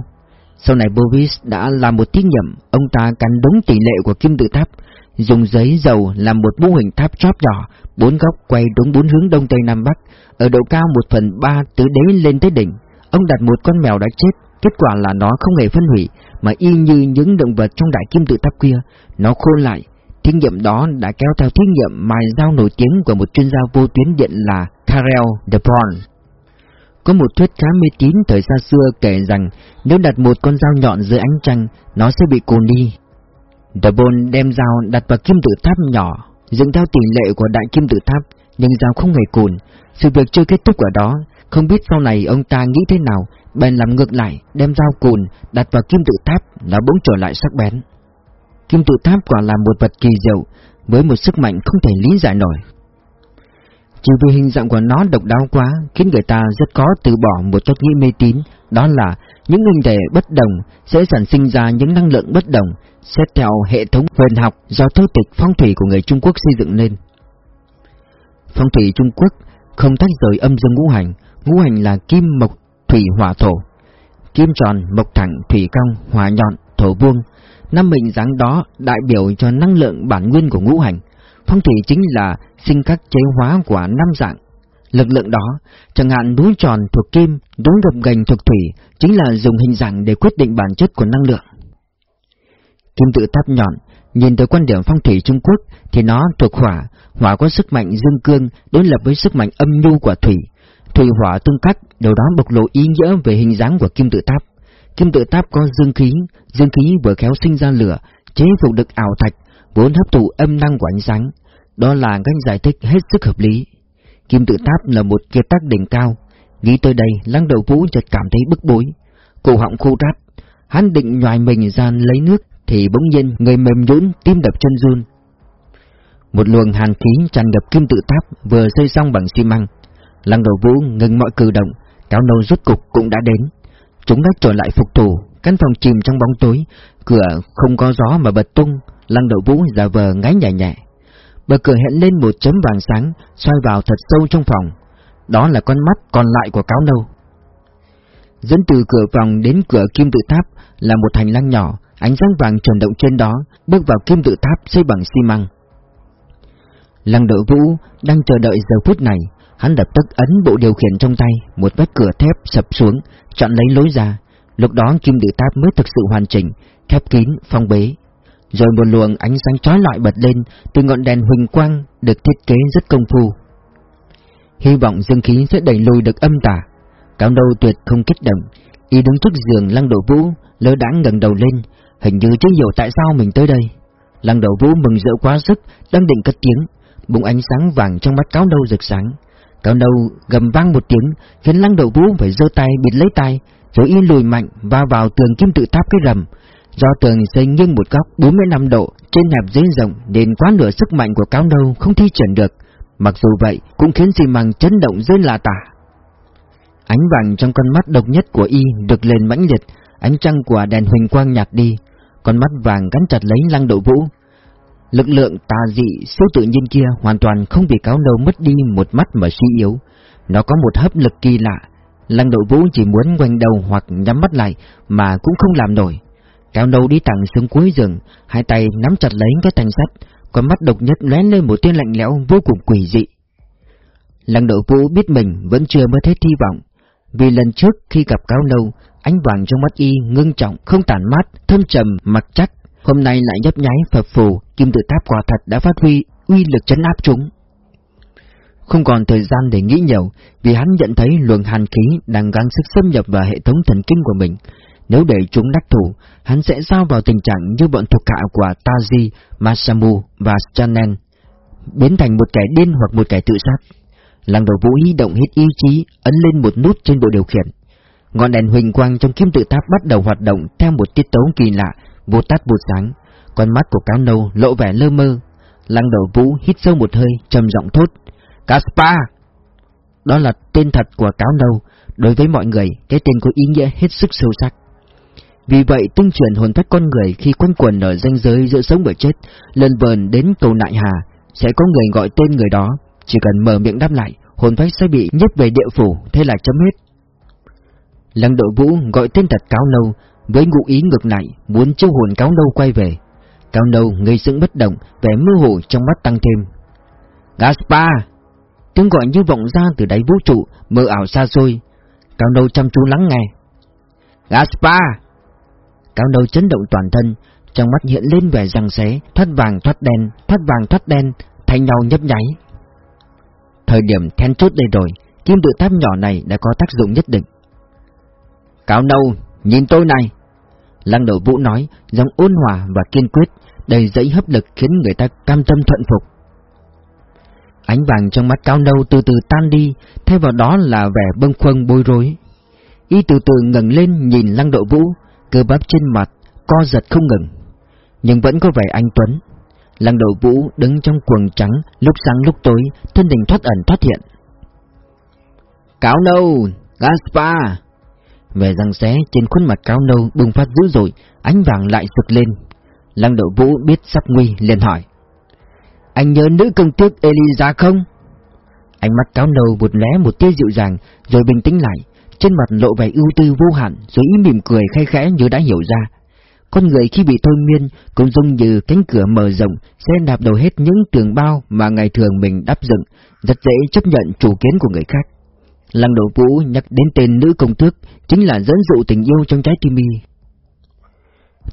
Sau này Bovis đã làm một thí nghiệm, ông ta cắn đúng tỷ lệ của kim tự tháp, dùng giấy dầu làm một mô hình tháp chóp nhỏ, bốn góc quay đúng bốn hướng đông tây nam bắc, ở độ cao một phần ba từ đế lên tới đỉnh. Ông đặt một con mèo đã chết, kết quả là nó không hề phân hủy, mà y như những động vật trong đại kim tự tháp kia, nó khô lại. Thí nghiệm đó đã kéo theo thí nghiệm mài dao nổi tiếng của một chuyên gia vô tuyến điện là Karel de Born. Có một thuyết khá mê tín thời xa xưa kể rằng nếu đặt một con dao nhọn dưới ánh trăng, nó sẽ bị cồn đi. De đem dao đặt vào kim tự tháp nhỏ, dựng theo tỷ lệ của đại kim tự tháp, nhưng dao không hề cồn. Sự việc chưa kết thúc ở đó, không biết sau này ông ta nghĩ thế nào, bèn làm ngược lại, đem dao cồn đặt vào kim tự tháp, nó bỗng trở lại sắc bén. Kim tự tháp quả là một vật kỳ diệu, với một sức mạnh không thể lý giải nổi. Chỉ vì hình dạng của nó độc đáo quá, khiến người ta rất khó từ bỏ một cách nghĩ mê tín, đó là những hình thể bất đồng sẽ sản sinh ra những năng lượng bất đồng, xét theo hệ thống huyền học do thư tịch phong thủy của người Trung Quốc xây dựng nên. Phong thủy Trung Quốc không tách rời âm dương ngũ hành, ngũ hành là kim mộc, thủy hỏa thổ. Kim tròn, mộc thẳng, thủy cong, hỏa nhọn, thổ vuông. Năm mệnh dáng đó đại biểu cho năng lượng bản nguyên của ngũ hành. Phong thủy chính là sinh các chế hóa của năm dạng. Lực lượng đó, chẳng hạn núi tròn thuộc kim, núi gập gành thuộc thủy, chính là dùng hình dạng để quyết định bản chất của năng lượng. Kim tự tháp nhọn, nhìn từ quan điểm phong thủy Trung Quốc thì nó thuộc hỏa, hỏa có sức mạnh dương cương đối lập với sức mạnh âm nhu của thủy. Thủy hỏa tương khắc, điều đó bộc lộ ý nghĩa về hình dáng của kim tự tháp. Kim tự tháp có dương khí, dương khí vừa khéo sinh ra lửa, chế phục được ảo thạch, vốn hấp thụ âm năng của ánh sáng. Đó là cách giải thích hết sức hợp lý. Kim tự tháp là một kiệt tác đỉnh cao. Nghĩ tới đây, lăng đầu vũ chợt cảm thấy bức bối. Cổ họng khô rát, hắn định nhòi mình ra lấy nước, thì bỗng nhiên người mềm nhũn, tim đập chân run. Một luồng hàn khí tràn ngập kim tự tháp vừa xây xong bằng xi măng. Lăng đầu vũ ngừng mọi cử động, cáo nâu rút cục cũng đã đến. Chúng đã trở lại phục thủ, căn phòng chìm trong bóng tối, cửa không có gió mà bật tung, lăng đầu vũ giả vờ ngáy nhẹ nhẹ. Bờ cửa hiện lên một chấm vàng sáng, xoay vào thật sâu trong phòng. Đó là con mắt còn lại của cáo nâu. Dẫn từ cửa phòng đến cửa kim tự tháp là một hành lang nhỏ, ánh sáng vàng chuyển động trên đó, bước vào kim tự tháp xây bằng xi măng. Lăng đội vũ đang chờ đợi giờ phút này, hắn lập tức ấn bộ điều khiển trong tay, một vách cửa thép sập xuống, chọn lấy lối ra. Lúc đó kim tự tháp mới thực sự hoàn chỉnh, khép kín, phong bế. Rồi một luồng ánh sáng chói lọi bật lên từ ngọn đèn huỳnh quang được thiết kế rất công phu. Hy vọng dương khí sẽ đẩy lùi được âm tà. Cao đầu tuyệt không kích động, y đứng trước giường lăng đổ vũ, lỡ đãng ngẩng đầu lên, hình như chưa hiểu tại sao mình tới đây. Lăng đầu vũ mừng rỡ quá sức, đang định cất tiếng, bụng ánh sáng vàng trong mắt cáo đầu rực sáng. Cao đầu gầm vang một tiếng, khiến lăng đầu vũ phải giơ tay bịt lấy tay, rồi y lùi mạnh va vào tường kim tự tháp cái rầm. Do tường xây nghiêng một góc 45 độ trên hẹp dưới rộng nên quá nửa sức mạnh của cáo nâu không thi triển được. Mặc dù vậy cũng khiến xi măng chấn động rơi là tả. Ánh vàng trong con mắt độc nhất của y được lên mãnh liệt, ánh trăng của đèn huỳnh quang nhạt đi, con mắt vàng gắn chặt lấy lăng độ vũ. Lực lượng tà dị siêu tự nhiên kia hoàn toàn không bị cáo nâu mất đi một mắt mà suy yếu. Nó có một hấp lực kỳ lạ. Lăng độ vũ chỉ muốn quanh đầu hoặc nhắm mắt lại mà cũng không làm nổi. Cáo đầu đi thẳng xuống cuối rừng, hai tay nắm chặt lấy cái thanh sắt, con mắt độc nhất lóe lên một tia lạnh lẽo vô cùng quỷ dị. Lăng Đậu vũ biết mình vẫn chưa mất hết hy vọng, vì lần trước khi gặp cáo đầu, ánh vàng trong mắt y ngưng trọng, không tàn mát, thâm trầm, mặc chắc. Hôm nay lại nhấp nháy phập phù, kim tự tháp quả thật đã phát huy uy lực chấn áp chúng. Không còn thời gian để nghĩ nhiều, vì hắn nhận thấy luồng hàn khí đang gắng sức xâm nhập vào hệ thống thần kinh của mình. Nếu để chúng đắc thủ, hắn sẽ giao vào tình trạng như bọn thuộc hạ của Taji, Masamu và Chanen, biến thành một kẻ điên hoặc một kẻ tự sát. Lăng đầu vũ huy động hết ý chí, ấn lên một nút trên bộ điều khiển. Ngọn đèn huỳnh quang trong kim tự tháp bắt đầu hoạt động theo một tiết tấu kỳ lạ, vô tắt vô sáng. Con mắt của cáo nâu lộ vẻ lơ mơ. Lăng đầu vũ hít sâu một hơi, trầm giọng thốt. Caspar! Đó là tên thật của cáo nâu. Đối với mọi người, cái tên có ý nghĩa hết sức sâu sắc. Vì vậy, tung truyền hồn phách con người khi quanh quần ở ranh giới giữa sống và chết, lần vờn đến cầu nại hà, sẽ có người gọi tên người đó, Chỉ cần mở miệng đáp lại, hồn phách sẽ bị nhấc về địa phủ, thế là chấm hết. Lăng đội vũ gọi tên thật cáo nâu, với ngụ ý ngược lại, muốn chiêu hồn cáo nâu quay về. Cáo nâu ngây sững bất động, vẻ mơ hồ trong mắt tăng thêm. Gaspar! Tiếng gọi như vọng ra từ đáy vũ trụ, mơ ảo xa xôi. Cáo nâu chăm chú lắng nghe. Gaspar! Cáo đầu chấn động toàn thân, trong mắt hiện lên vẻ răng xé, thoát vàng thoát đen, thoát vàng thoát đen, thay nhau nhấp nháy. Thời điểm then chốt đây rồi, kim tự tháp nhỏ này đã có tác dụng nhất định. Cáo nâu, nhìn tôi này! Lăng đầu vũ nói, giọng ôn hòa và kiên quyết, đầy dẫy hấp lực khiến người ta cam tâm thuận phục. Ánh vàng trong mắt cao nâu từ từ tan đi, thay vào đó là vẻ bâng khuâng bối rối. Y từ từ ngẩng lên nhìn lăng độ vũ, cơ bắp trên mặt, co giật không ngừng. Nhưng vẫn có vẻ anh Tuấn. Lăng Đậu vũ đứng trong quần trắng, lúc sáng lúc tối, thân hình thoát ẩn thoát hiện. Cáo nâu, Gaspar! Vẻ răng xé trên khuôn mặt cáo nâu bùng phát dữ dội, ánh vàng lại sực lên. Lăng Đậu vũ biết sắp nguy, liền hỏi. Anh nhớ nữ công tước Eliza không? Ánh mắt cáo nâu bụt lé một tia dịu dàng, rồi bình tĩnh lại, trên mặt lộ vẻ ưu tư vô hạn, rồi ý mỉm cười khai khẽ như đã hiểu ra. Con người khi bị thôi miên cũng giống như cánh cửa mở rộng sẽ đạp đầu hết những tường bao mà ngày thường mình đắp dựng, rất dễ chấp nhận chủ kiến của người khác. Lăng Độ Vũ nhắc đến tên nữ công tước chính là dẫn dụ tình yêu trong trái tim y.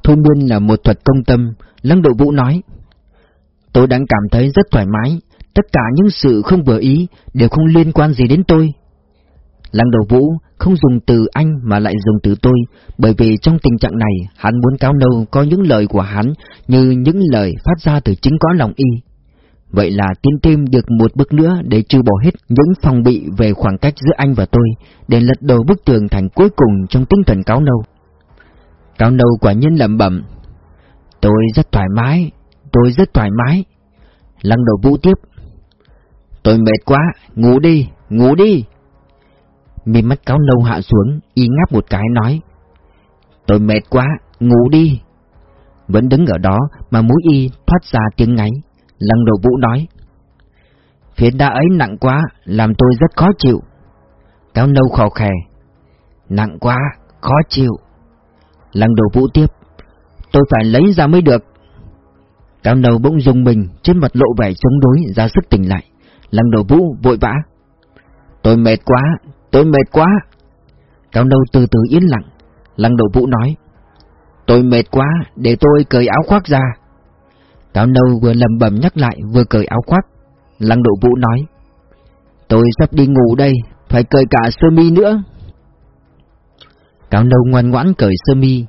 Thôi miên là một thuật công tâm, Lăng Độ Vũ nói. Tôi đang cảm thấy rất thoải mái, tất cả những sự không vừa ý đều không liên quan gì đến tôi. Lăng đầu vũ không dùng từ anh mà lại dùng từ tôi, bởi vì trong tình trạng này hắn muốn cáo nâu có những lời của hắn như những lời phát ra từ chính có lòng y. Vậy là tiến thêm được một bước nữa để trừ bỏ hết những phòng bị về khoảng cách giữa anh và tôi, để lật đổ bức tường thành cuối cùng trong tinh thần cáo nâu. Cáo nâu quả nhiên lẩm bẩm. Tôi rất thoải mái, tôi rất thoải mái. Lăng đầu vũ tiếp. Tôi mệt quá, ngủ đi, ngủ đi. Mi mắt cáo nâu hạ xuống, y ngáp một cái nói. Tôi mệt quá, ngủ đi. Vẫn đứng ở đó mà mũi y thoát ra tiếng ngáy. Lăng đầu vũ nói. Phiến đá ấy nặng quá, làm tôi rất khó chịu. Cáo nâu khò khè. Nặng quá, khó chịu. Lăng đầu vũ tiếp. Tôi phải lấy ra mới được. Cáo nâu bỗng dùng mình, trên mặt lộ vẻ chống đối, ra sức tỉnh lại. Lăng đầu vũ vội vã. Tôi mệt quá, tôi mệt quá. Cáo nâu từ từ yên lặng. Lăng đầu vũ nói. Tôi mệt quá, để tôi cởi áo khoác ra. Cáo nâu vừa lầm bầm nhắc lại vừa cởi áo khoác. Lăng độ vũ nói. Tôi sắp đi ngủ đây, phải cởi cả sơ mi nữa. Cáo nâu ngoan ngoãn cởi sơ mi.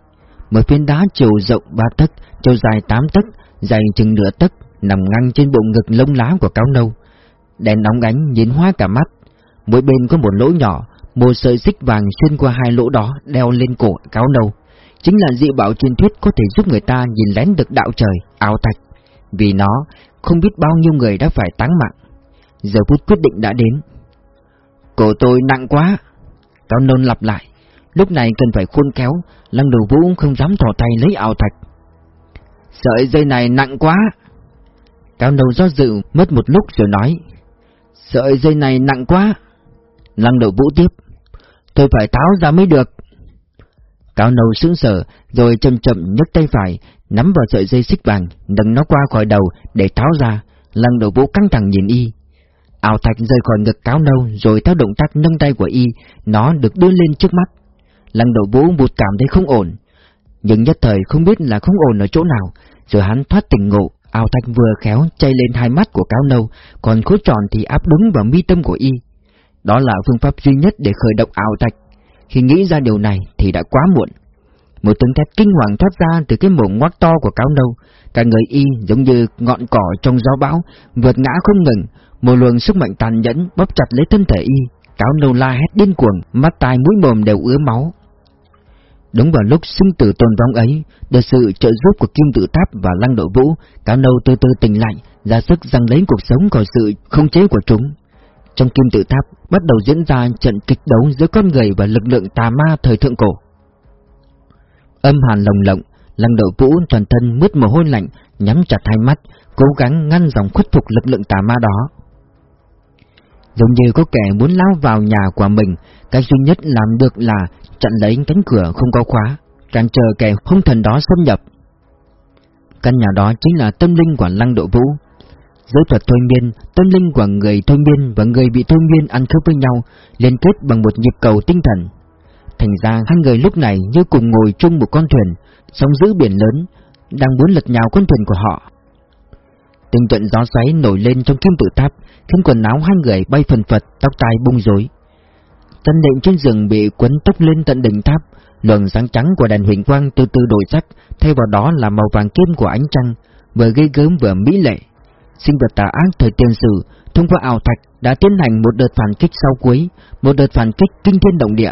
Một phiến đá chiều rộng ba tấc, chiều dài tám tấc, dày chừng nửa tấc, nằm ngang trên bộ ngực lông lá của cáo nâu. Đèn nóng ánh nhìn hoa cả mắt. Mỗi bên có một lỗ nhỏ, một sợi xích vàng xuyên qua hai lỗ đó đeo lên cổ cáo nâu. Chính là dị bảo truyền thuyết có thể giúp người ta nhìn lén được đạo trời, ảo thạch. Vì nó, không biết bao nhiêu người đã phải táng mạng. Giờ phút quyết định đã đến. Cổ tôi nặng quá. Cao nôn lặp lại. Lúc này cần phải khôn kéo, lăng đầu vũ không dám thỏ tay lấy ảo thạch. Sợi dây này nặng quá. Cao nâu do dự, mất một lúc rồi nói. Sợi dây này nặng quá. Lăng đầu vũ tiếp. Tôi phải tháo ra mới được. Cao nâu sững sờ, rồi chậm chậm nhấc tay phải, nắm vào sợi dây xích vàng, nâng nó qua khỏi đầu để tháo ra. Lăng đầu vũ căng thẳng nhìn y. Ảo thạch rời khỏi ngực cáo nâu, rồi theo động tác nâng tay của y, nó được đưa lên trước mắt. Lăng đầu vũ bụt cảm thấy không ổn, nhưng nhất thời không biết là không ổn ở chỗ nào, rồi hắn thoát tỉnh ngộ, ảo thạch vừa khéo chay lên hai mắt của cáo nâu, còn khối tròn thì áp đúng vào mi tâm của y. Đó là phương pháp duy nhất để khởi động ảo thạch. Khi nghĩ ra điều này thì đã quá muộn. Một tiếng thét kinh hoàng thoát ra từ cái mồm ngoác to của cáo nâu. Cả người y giống như ngọn cỏ trong gió bão, vượt ngã không ngừng. Một luồng sức mạnh tàn nhẫn bóp chặt lấy thân thể y. Cáo nâu la hét điên cuồng, mắt tai mũi mồm đều ứa máu. Đúng vào lúc sinh tử tồn vong ấy, được sự trợ giúp của kim tự tháp và lăng đội vũ, cáo nâu từ từ tỉnh lại, ra sức răng lấy cuộc sống khỏi sự không chế của chúng. Trong kim tự tháp bắt đầu diễn ra trận kịch đấu giữa con người và lực lượng tà ma thời thượng cổ. Âm hàn lồng lộng, lăng đội vũ toàn thân mướt mồ hôi lạnh, nhắm chặt hai mắt, cố gắng ngăn dòng khuất phục lực lượng tà ma đó. Giống như có kẻ muốn lao vào nhà của mình, cái duy nhất làm được là chặn lấy cánh cửa không có khóa, cản chờ kẻ hung thần đó xâm nhập. Căn nhà đó chính là tâm linh của Lăng Độ Vũ. Giới thuật thôi miên, tâm linh của người thôi miên và người bị thôi miên ăn khớp với nhau, liên kết bằng một nhịp cầu tinh thần. Thành ra hai người lúc này như cùng ngồi chung một con thuyền, sóng giữ biển lớn, đang muốn lật nhào con thuyền của họ. Tình trận gió xoáy nổi lên trong kim tự tháp, khiến quần áo hai người bay phần phật, tóc tai bung rối. Tân định trên rừng bị quấn tóc lên tận đỉnh tháp, luồng sáng trắng của đèn huỳnh quang từ từ đổi sắc, thay vào đó là màu vàng kim của ánh trăng, vừa gây gớm vừa mỹ lệ. Sinh vật tà ác thời tiền sử, thông qua ảo thạch đã tiến hành một đợt phản kích sau cuối, một đợt phản kích kinh thiên động địa.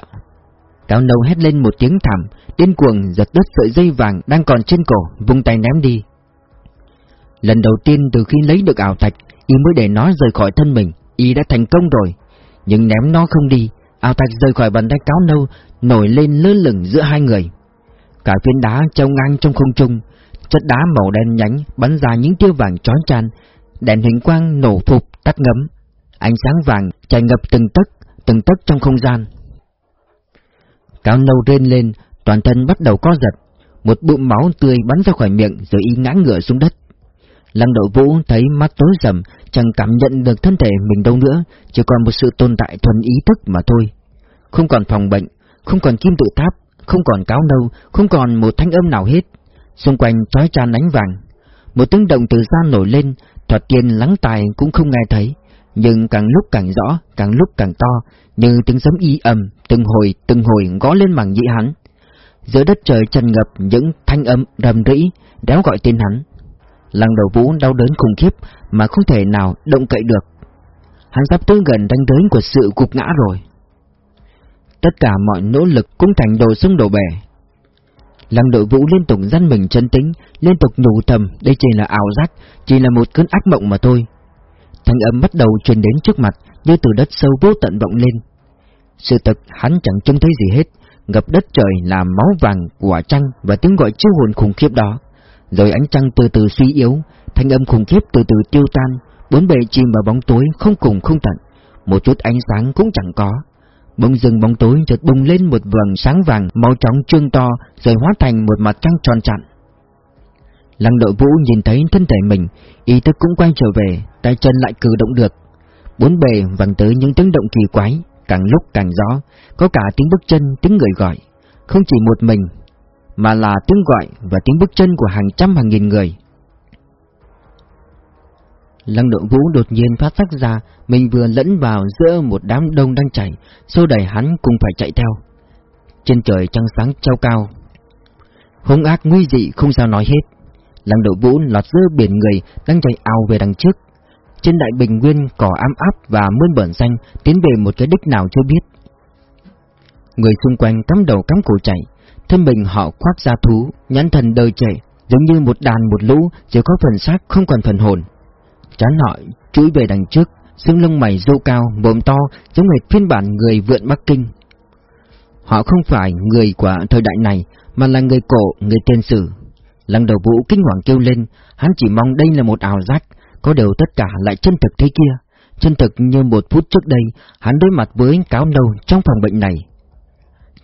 cáo nâu hét lên một tiếng thảm, điên cuồng giật đứt sợi dây vàng đang còn trên cổ, vung tay ném đi. Lần đầu tiên từ khi lấy được ảo thạch, y mới để nó rời khỏi thân mình, y đã thành công rồi. Nhưng ném nó không đi, ảo thạch rời khỏi bàn tay cáo nâu, nổi lên lơ lửng giữa hai người. Cả viên đá treo ngang trong không trung, chất đá màu đen nhánh bắn ra những tia vàng chói chan, đèn hình quang nổ phục tắt ngấm, ánh sáng vàng tràn ngập từng tấc, từng tấc trong không gian. Cáo nâu rên lên, toàn thân bắt đầu co giật, một bụng máu tươi bắn ra khỏi miệng rồi y ngã ngửa xuống đất. Lăng đội Vũ thấy mắt tối sầm, chẳng cảm nhận được thân thể mình đâu nữa, chỉ còn một sự tồn tại thuần ý thức mà thôi. Không còn phòng bệnh, không còn kim tự tháp, không còn cáo nâu, không còn một thanh âm nào hết. Xung quanh trói tràn ánh vàng. Một tiếng động từ xa nổi lên, thoạt tiên lắng tai cũng không nghe thấy, nhưng càng lúc càng rõ, càng lúc càng to, như tiếng sấm y ầm, từng hồi từng hồi gõ lên mảng nhĩ hắn. Giữa đất trời tràn ngập những thanh âm rầm rĩ, đéo gọi tên hắn. Lăng đầu vũ đau đớn khủng khiếp mà không thể nào động cậy được. Hắn sắp tới gần ranh giới của sự cục ngã rồi. Tất cả mọi nỗ lực cũng thành đồ sông đổ bể. Lăng đội vũ liên tục dăn mình chân tính, liên tục nhủ thầm đây chỉ là ảo giác, chỉ là một cơn ác mộng mà thôi. Thanh âm bắt đầu truyền đến trước mặt, như từ đất sâu vô tận vọng lên. Sự thật hắn chẳng trông thấy gì hết, ngập đất trời là máu vàng, quả trăng và tiếng gọi chiêu hồn khủng khiếp đó. Rồi ánh trăng từ từ suy yếu, thanh âm khủng khiếp từ từ tiêu tan, bốn bề chìm vào bóng tối không cùng không tận, một chút ánh sáng cũng chẳng có. Bỗng dừng bóng tối chợt bùng lên một vầng sáng vàng màu trắng trương to rồi hóa thành một mặt trăng tròn chặn. Lăng đội vũ nhìn thấy thân thể mình, ý thức cũng quay trở về, tay chân lại cử động được. Bốn bề vang tới những tiếng động kỳ quái, càng lúc càng rõ, có cả tiếng bước chân, tiếng người gọi. Không chỉ một mình, mà là tiếng gọi và tiếng bước chân của hàng trăm hàng nghìn người. Lăng độ vũ đột nhiên phát sắc ra, mình vừa lẫn vào giữa một đám đông đang chạy, xô đẩy hắn cũng phải chạy theo. Trên trời trăng sáng treo cao. Hung ác nguy dị không sao nói hết. Lăng độ vũ lọt giữa biển người đang chạy ào về đằng trước. Trên đại bình nguyên cỏ ám áp và mơn bẩn xanh tiến về một cái đích nào chưa biết. Người xung quanh cắm đầu cắm cổ chạy, thân mình họ khoác ra thú, nhãn thần đời trẻ, giống như một đàn một lũ, chỉ có phần xác không còn phần hồn. Chán họ chuỗi về đằng trước, xương lông mày râu cao, mồm to, giống hệt phiên bản người vượn Bắc Kinh. Họ không phải người của thời đại này, mà là người cổ, người tiền sử. Lăng đầu vũ kinh hoàng kêu lên, hắn chỉ mong đây là một ảo giác, có điều tất cả lại chân thực thế kia. Chân thực như một phút trước đây, hắn đối mặt với cáo đầu trong phòng bệnh này.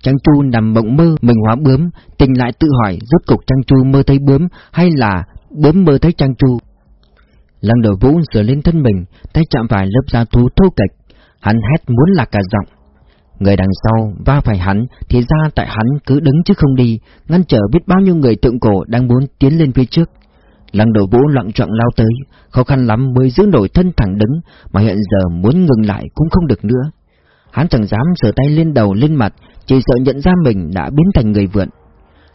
Trang Chu nằm mộng mơ mình hóa bướm, tỉnh lại tự hỏi rốt cục Trang Chu mơ thấy bướm hay là bướm mơ thấy Trang Chu. Lăng đầu vũ sửa lên thân mình, tay chạm phải lớp da thú thô kịch, hắn hét muốn là cả giọng. Người đằng sau va phải hắn thì ra tại hắn cứ đứng chứ không đi, ngăn trở biết bao nhiêu người tượng cổ đang muốn tiến lên phía trước. Lăng đầu vũ loạn trọng lao tới, khó khăn lắm mới giữ nổi thân thẳng đứng, mà hiện giờ muốn ngừng lại cũng không được nữa. Hắn chẳng dám sờ tay lên đầu lên mặt, chỉ sợ nhận ra mình đã biến thành người vượn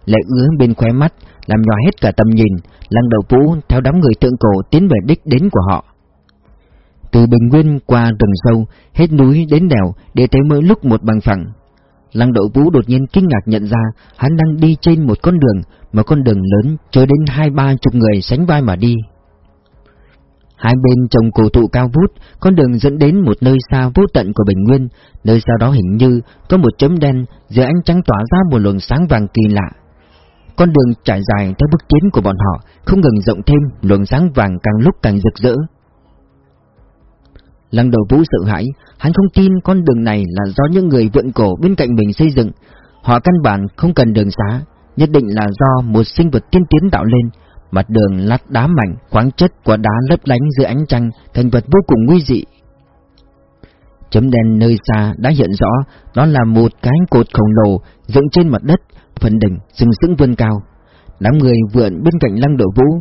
lại ứa bên khóe mắt, làm nhòa hết cả tầm nhìn, lăng đầu vũ theo đám người tượng cổ tiến về đích đến của họ. Từ bình nguyên qua rừng sâu, hết núi đến đèo để tới mỗi lúc một bằng phẳng. Lăng Đậu vũ đột nhiên kinh ngạc nhận ra hắn đang đi trên một con đường, một con đường lớn chứa đến hai ba chục người sánh vai mà đi. Hai bên trồng cổ thụ cao vút, con đường dẫn đến một nơi xa vô tận của Bình Nguyên, nơi sau đó hình như có một chấm đen dưới ánh trắng tỏa ra một luồng sáng vàng kỳ lạ. Con đường trải dài theo bước tiến của bọn họ, không ngừng rộng thêm, luồng sáng vàng càng lúc càng rực rỡ. Lăng đầu vũ sợ hãi, hắn không tin con đường này là do những người vượn cổ bên cạnh mình xây dựng. Họ căn bản không cần đường xá, nhất định là do một sinh vật tiên tiến tạo lên. Mặt đường lát đá mảnh, khoáng chất của đá lấp lánh dưới ánh trăng, thành vật vô cùng nguy dị. Chấm đen nơi xa đã hiện rõ, đó là một cái cột khổng lồ dựng trên mặt đất, phần đỉnh sừng sững vươn cao. Đám người vượn bên cạnh lăng độ vũ,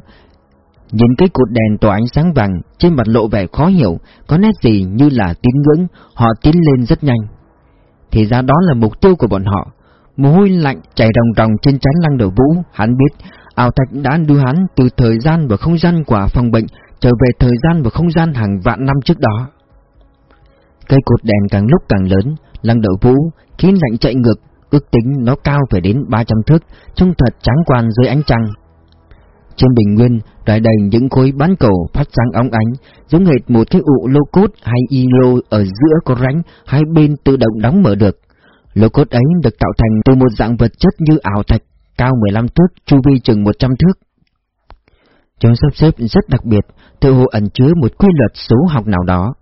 nhìn cái cột đèn tỏa ánh sáng vàng, trên mặt lộ vẻ khó hiểu, có nét gì như là tín ngưỡng, họ tiến lên rất nhanh. Thì ra đó là mục tiêu của bọn họ. Mồ hôi lạnh chảy ròng ròng trên trán lăng độ vũ, hắn biết ảo thạch đã đưa hắn từ thời gian và không gian của phòng bệnh trở về thời gian và không gian hàng vạn năm trước đó. Cây cột đèn càng lúc càng lớn, lăng đậu vũ, khiến lạnh chạy ngược, ước tính nó cao phải đến 300 thước, trông thật tráng quan dưới ánh trăng. Trên bình nguyên, rải đầy những khối bán cầu phát sáng óng ánh, giống hệt một cái ụ lô cốt hay y lô ở giữa có rãnh, hai bên tự động đóng mở được. Lô cốt ấy được tạo thành từ một dạng vật chất như ảo thạch, cao 15 thước, chu vi chừng 100 thước. Trong sắp xếp rất đặc biệt, tự hồ ẩn chứa một quy luật số học nào đó.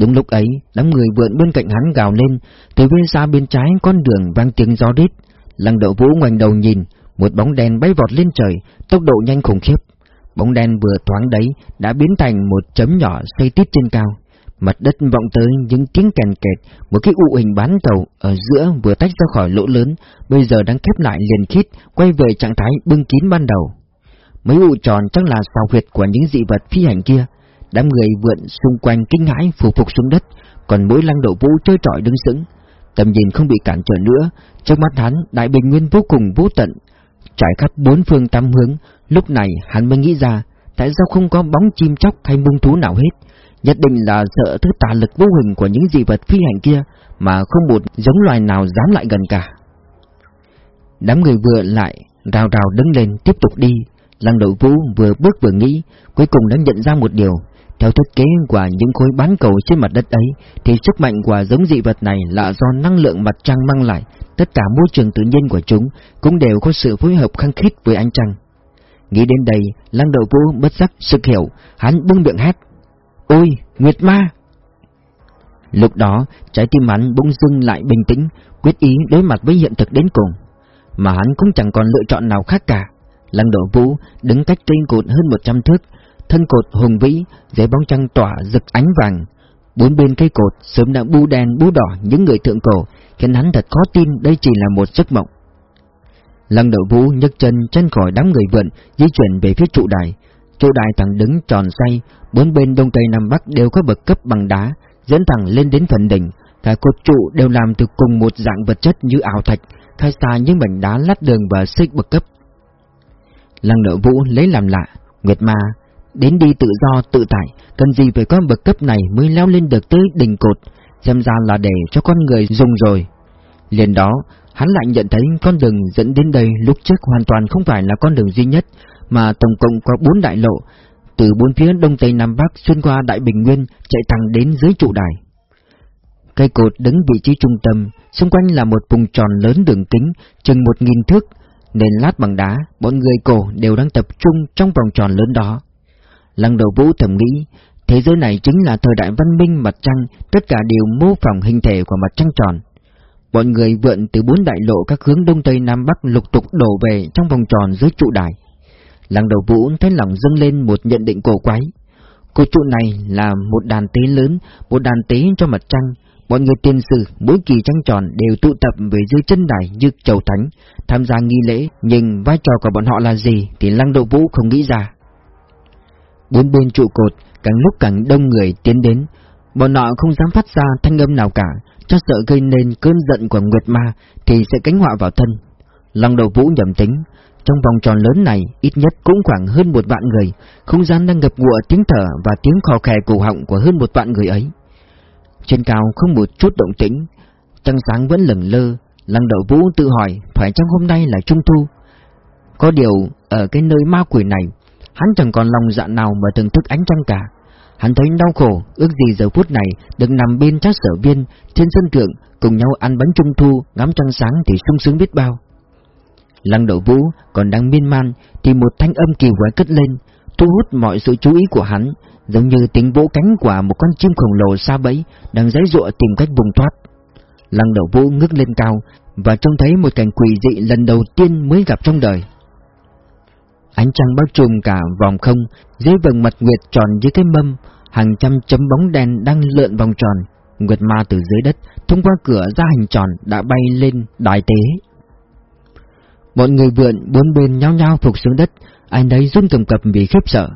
Đúng lúc ấy, đám người vượn bên cạnh hắn gào lên, từ bên xa bên trái con đường vang tiếng gió rít. Lăng đậu vũ ngoảnh đầu nhìn, một bóng đen bay vọt lên trời, tốc độ nhanh khủng khiếp. Bóng đen vừa thoáng đấy đã biến thành một chấm nhỏ xây tít trên cao. Mặt đất vọng tới những tiếng kèn kẹt, một cái u hình bán cầu ở giữa vừa tách ra khỏi lỗ lớn, bây giờ đang khép lại liền khít, quay về trạng thái bưng kín ban đầu. Mấy ụ tròn chắc là sao huyệt của những dị vật phi hành kia, Đám người vượn xung quanh kinh hãi phủ phục xuống đất, còn mỗi lăng độ vũ chơi trọi đứng sững. Tầm nhìn không bị cản trở nữa, trước mắt hắn đại bình nguyên vô cùng vô tận, trải khắp bốn phương tám hướng, lúc này hắn mới nghĩ ra, tại sao không có bóng chim chóc hay mung thú nào hết, nhất định là sợ thứ tà lực vô hình của những dị vật phi hành kia, mà không một giống loài nào dám lại gần cả. Đám người vừa lại, rào rào đứng lên tiếp tục đi, Lăng độ Vũ vừa bước vừa nghĩ, cuối cùng đã nhận ra một điều, theo thiết kế của những khối bán cầu trên mặt đất ấy, thì sức mạnh của giống dị vật này là do năng lượng mặt trăng mang lại, tất cả môi trường tự nhiên của chúng cũng đều có sự phối hợp khăng khít với ánh trăng. Nghĩ đến đây, lăng đầu vũ bất giác sực hiểu, hắn bưng miệng hét. Ôi, Nguyệt Ma! Lúc đó, trái tim hắn bỗng dưng lại bình tĩnh, quyết ý đối mặt với hiện thực đến cùng. Mà hắn cũng chẳng còn lựa chọn nào khác cả. Lăng độ vũ đứng cách trên cột hơn 100 thước, thân cột hùng vĩ, dưới bóng trăng tỏa rực ánh vàng. Bốn bên cây cột sớm đã bu đen bu đỏ những người thượng cổ, khiến hắn thật khó tin đây chỉ là một giấc mộng. Lăng đậu vũ nhấc chân chân khỏi đám người vượn, di chuyển về phía trụ đài. Trụ đài thẳng đứng tròn xoay, bốn bên đông tây nam bắc đều có bậc cấp bằng đá, dẫn thẳng lên đến phần đỉnh. Cả cột trụ đều làm từ cùng một dạng vật chất như ảo thạch, khai xa những mảnh đá lát đường và xích bậc cấp. Lăng đậu vũ lấy làm lạ, Nguyệt Ma Đến đi tự do tự tại, cần gì phải có bậc cấp này mới leo lên được tới đỉnh cột, xem ra là để cho con người dùng rồi. Liền đó, hắn lại nhận thấy con đường dẫn đến đây lúc trước hoàn toàn không phải là con đường duy nhất, mà tổng cộng có bốn đại lộ, từ bốn phía đông tây nam bắc xuyên qua đại bình nguyên chạy thẳng đến dưới trụ đài. Cây cột đứng vị trí trung tâm, xung quanh là một vùng tròn lớn đường kính, chừng một nghìn thước, nền lát bằng đá, bọn người cổ đều đang tập trung trong vòng tròn lớn đó. Lăng đầu vũ thầm nghĩ, thế giới này chính là thời đại văn minh mặt trăng, tất cả đều mô phỏng hình thể của mặt trăng tròn. Bọn người vượn từ bốn đại lộ các hướng đông tây nam bắc lục tục đổ về trong vòng tròn dưới trụ đài. Lăng đầu vũ thấy lòng dâng lên một nhận định cổ quái. Cột trụ này là một đàn tế lớn, một đàn tế cho mặt trăng. bọn người tiên sử mỗi kỳ trăng tròn đều tụ tập về dưới chân đài như chầu thánh, tham gia nghi lễ, nhưng vai trò của bọn họ là gì thì Lăng Độ Vũ không nghĩ ra đến bên trụ cột càng lúc càng đông người tiến đến, bọn họ không dám phát ra thanh âm nào cả, cho sợ gây nên cơn giận của Nguyệt Ma thì sẽ cánh họa vào thân. Lăng đầu vũ nhầm tính, trong vòng tròn lớn này ít nhất cũng khoảng hơn một vạn người, không gian đang ngập ngụa tiếng thở và tiếng khò khè cổ họng của hơn một vạn người ấy. Trên cao không một chút động tĩnh, trăng sáng vẫn lửng lơ, Lăng đầu vũ tự hỏi phải chăng hôm nay là trung thu. Có điều, ở cái nơi ma quỷ này, Hắn chẳng còn lòng dạ nào mà thưởng thức ánh trăng cả. Hắn thấy đau khổ, ước gì giờ phút này được nằm bên trác sở viên, trên sân thượng, cùng nhau ăn bánh trung thu, ngắm trăng sáng thì sung sướng biết bao. Lăng đậu vũ còn đang miên man, thì một thanh âm kỳ quái cất lên, thu hút mọi sự chú ý của hắn, giống như tiếng vỗ cánh của một con chim khổng lồ xa bẫy đang giãy giụa tìm cách vùng thoát. Lăng Đậu Vũ ngước lên cao và trông thấy một cảnh quỷ dị lần đầu tiên mới gặp trong đời. Ánh trăng bao trùm cả vòng không, dưới vầng mặt nguyệt tròn dưới cái mâm, hàng trăm chấm bóng đen đang lượn vòng tròn. Nguyệt ma từ dưới đất, thông qua cửa ra hình tròn đã bay lên đài tế. Mọi người vượn bốn bên nhau nhau phục xuống đất, Anh đấy run cầm cập vì khiếp sợ.